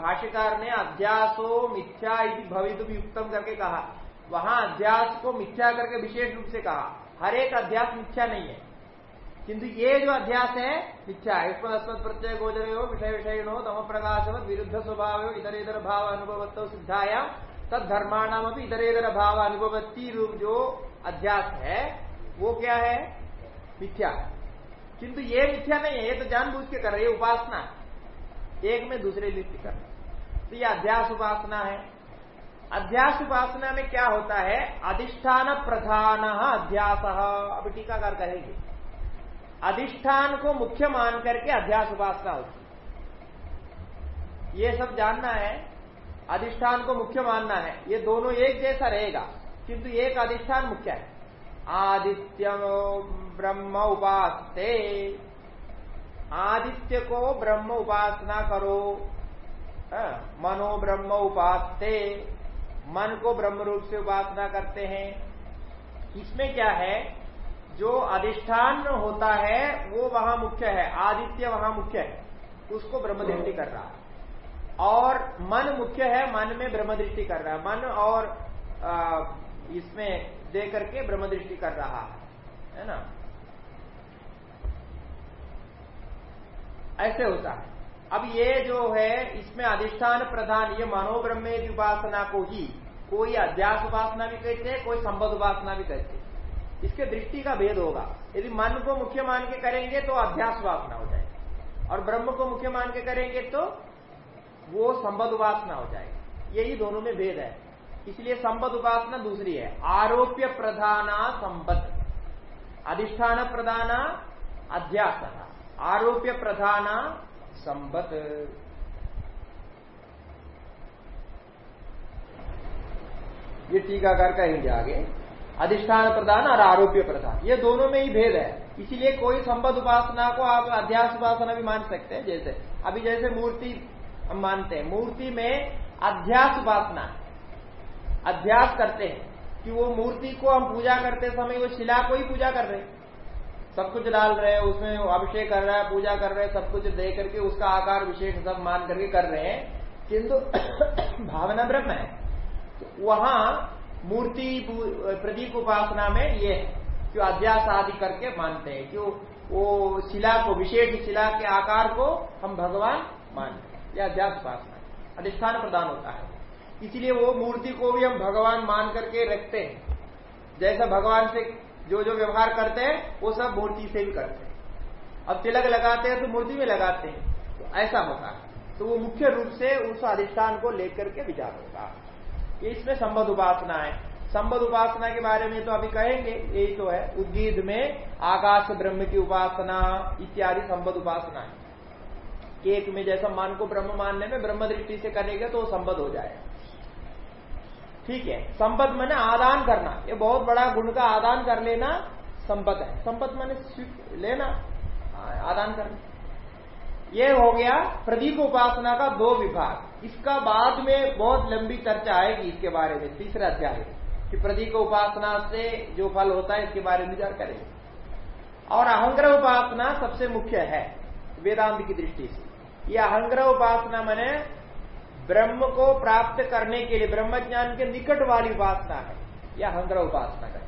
भाष्यकार ने अध्यासो मिथ्या भवित भी उत्तम करके कहा। वहाँ अध्यास को मिथ्या करके विशेष रूप से कहा। हर एक अध्यास मिथ्या नहीं है। किंतु ये जो अध्यास है, मिथ्या है। इसमें अस्मत प्रत्यय गोचर हो, विषय विषय हो तम प्रकाश हो विरुद्ध स्वभाव हो इधर इधर भाव अनुभवत्व सिद्धाया तद धर्माणाम इधर इधर भाव अनुभवती रूप जो अध्यास है वो क्या है? मिथ्या। किंतु ये मिथ्या नहीं है, ये तो जानबूझ के कर रहे उपासना एक में दूसरे लिप्त कर तो ये अध्यास उपासना है। अध्यास उपासना में क्या होता है? अधिष्ठान प्रधान अध्यास। अब टीकाकार कहेंगे अधिष्ठान को मुख्य मान करके अध्यास उपासना होती है। ये सब जानना है। अधिष्ठान को मुख्य मानना है। ये दोनों एक जैसा रहेगा। किंतु एक अधिष्ठान मुख्य है। आदित्य ब्रह्म उपासते। आदित्य को ब्रह्म उपासना करो। मनो ब्रह्म उपासते। मन को ब्रह्म रूप से उपासना करते हैं। इसमें क्या है? जो अधिष्ठान होता है वो वहाँ मुख्य है। आदित्य वहाँ मुख्य है। उसको ब्रह्म दृष्टि कर रहा है। और मन मुख्य है मन में ब्रह्म दृष्टि कर रहा है। मन और आ, इसमें दे करके ब्रह्म दृष्टि कर रहा है है ना? ऐसे होता है। अब ये जो है, इसमें अधिष्ठान प्रधान, ये मनोब्रह्मे उपासना को ही कोई अध्यास उपासना भी कहते हैं, कोई संबद्ध उपासना भी कहते हैं। इसके दृष्टि का भेद होगा। यदि मन को मुख्य मान के करेंगे तो अध्यास उपासना हो जाएगी। और ब्रह्म को मुख्य मान के करेंगे तो वो संबद्ध उपासना हो जाएगी। यही दोनों में भेद है। इसलिए संबद उपासना दूसरी है। आरोप्य प्रधाना संबद्ध। अधिष्ठान प्रधाना, अध्यास। आरोप्य प्रधाना संबद्ध। ये टीकाकार कहेंगे आगे अधिष्ठान प्रधान और आरोप्य प्रधान। ये दोनों में ही भेद है। इसीलिए कोई संबद्ध उपासना को आप अध्यास उपासना भी मान सकते हैं। जैसे, अभी जैसे मूर्ति हम मानते हैं, मूर्ति में अध्यास उपासना है। अध्यास करते हैं कि वो मूर्ति को हम पूजा करते समय, वो शिला को ही पूजा कर रहे हैं। सब कुछ डाल रहे हैं, उसमें अभिषेक कर रहा है, पूजा कर रहे हैं, सब कुछ दे करके उसका आकार विशेष सब मान करके कर रहे हैं। किंतु भावना ब्रह्म है। तो वहाँ मूर्ति प्रदीप उपासना में ये है कि अध्यास आदि करके मानते हैं कि वो शिला को, विशेष शिला के आकार को हम भगवान मानते हैं। यह अध्यास उपासना अधिष्ठान प्रदान होता है। इसलिए वो मूर्ति को भी हम भगवान मान करके रखते हैं। जैसा भगवान से जो जो व्यवहार करते हैं, वो सब मूर्ति से भी करते हैं। अब तिलक लगाते हैं तो मूर्ति में लगाते हैं। तो ऐसा होता है। तो वो मुख्य रूप से उस अधिष्ठान को लेकर के विचार होगा इसमें संबद्ध उपासना है। संबद्ध उपासना के बारे में तो अभी कहेंगे, यही तो है। उद्गीत में आकाश ब्रह्म की उपासना इत्यादि संबद्ध उपासना है। एक में जैसा मन को ब्रह्म मानने में ब्रह्म दृष्टि से करेंगे तो वो संबद्ध हो जाएगा। ठीक है? संपद मैंने आदान करना। ये बहुत बड़ा गुण का आदान कर लेना संपद है। संपद मैंने लेना, आदान करना। ये हो गया प्रदीप उपासना का दो विभाग। इसका बाद में बहुत लंबी चर्चा आएगी इसके बारे में, तीसरा अध्याय कि प्रतीक उपासना से जो फल होता है इसके बारे में विचार करेंगे और अहंग्रह उपासना सबसे मुख्य है, वेदांत की दृष्टि से। यह अहंग्रह उपासना मैंने ब्रह्म को प्राप्त करने के लिए ब्रह्म ज्ञान के निकट वाली उपासना है यह अहंग्रह उपासना का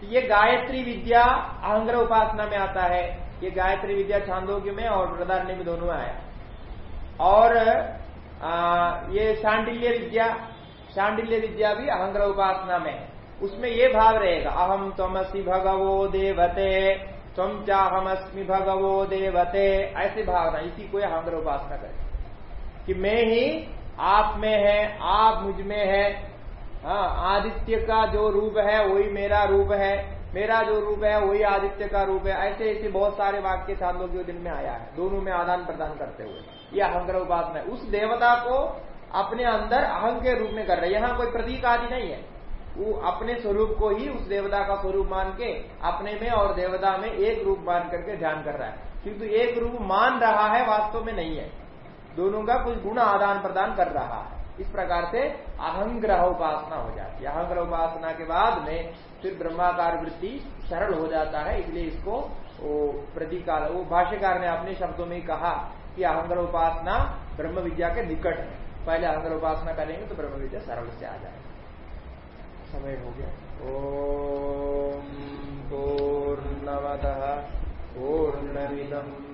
तो ये गायत्री विद्या अहंग्रह उपासना में आता है ये गायत्री विद्या छांदोग्य में और वृदारण्य में दोनों आया। और आ, ये शांडिल्य विद्या शांडिल्य विद्या भी अहंग्रह उपासना में उसमें ये भाव रहेगा अहम तमसी भगवो देवते तम चाहमस्मी भगवो देवते ऐसी भावना इसी को अहंग्रह उपासना करे कि मैं ही आप में है, आप मुझमें है। हाँ आदित्य का जो रूप है, वही मेरा रूप है। मेरा जो रूप है, वही आदित्य का रूप है। ऐसे ऐसे बहुत सारे वाक्य छांदों दिन में आया है। दोनों में आदान प्रदान करते हुए। यह अहंग्रह उपासना है। उस देवता को अपने अंदर अहंग के रूप में कर रहे यहाँ कोई प्रतीक आदि नहीं है। वो अपने स्वरूप को ही उस देवता का स्वरूप मान के अपने में और देवता में एक रूप मान करके ध्यान कर रहा है। किंतु एक रूप मान रहा है वास्तव में नहीं है। दोनों का कुछ गुण आदान प्रदान कर रहा है। इस प्रकार से अहंग्रह उपासना हो जाती है। अहंग्रह उपासना के बाद में फिर ब्रह्माकार वृत्ति सरल हो जाता है, इसलिए इसको प्रतीकाल, वो भाष्यकार ने अपने शब्दों में कहा कि अहंग्रह उपासना ब्रह्म विद्या के निकट है। पहले अहंग्रह उपासना करेंगे तो ब्रह्म विद्या सरल से आ जाएगी। समय हो गया। ओम पूर्णमद पूर्णमिदम।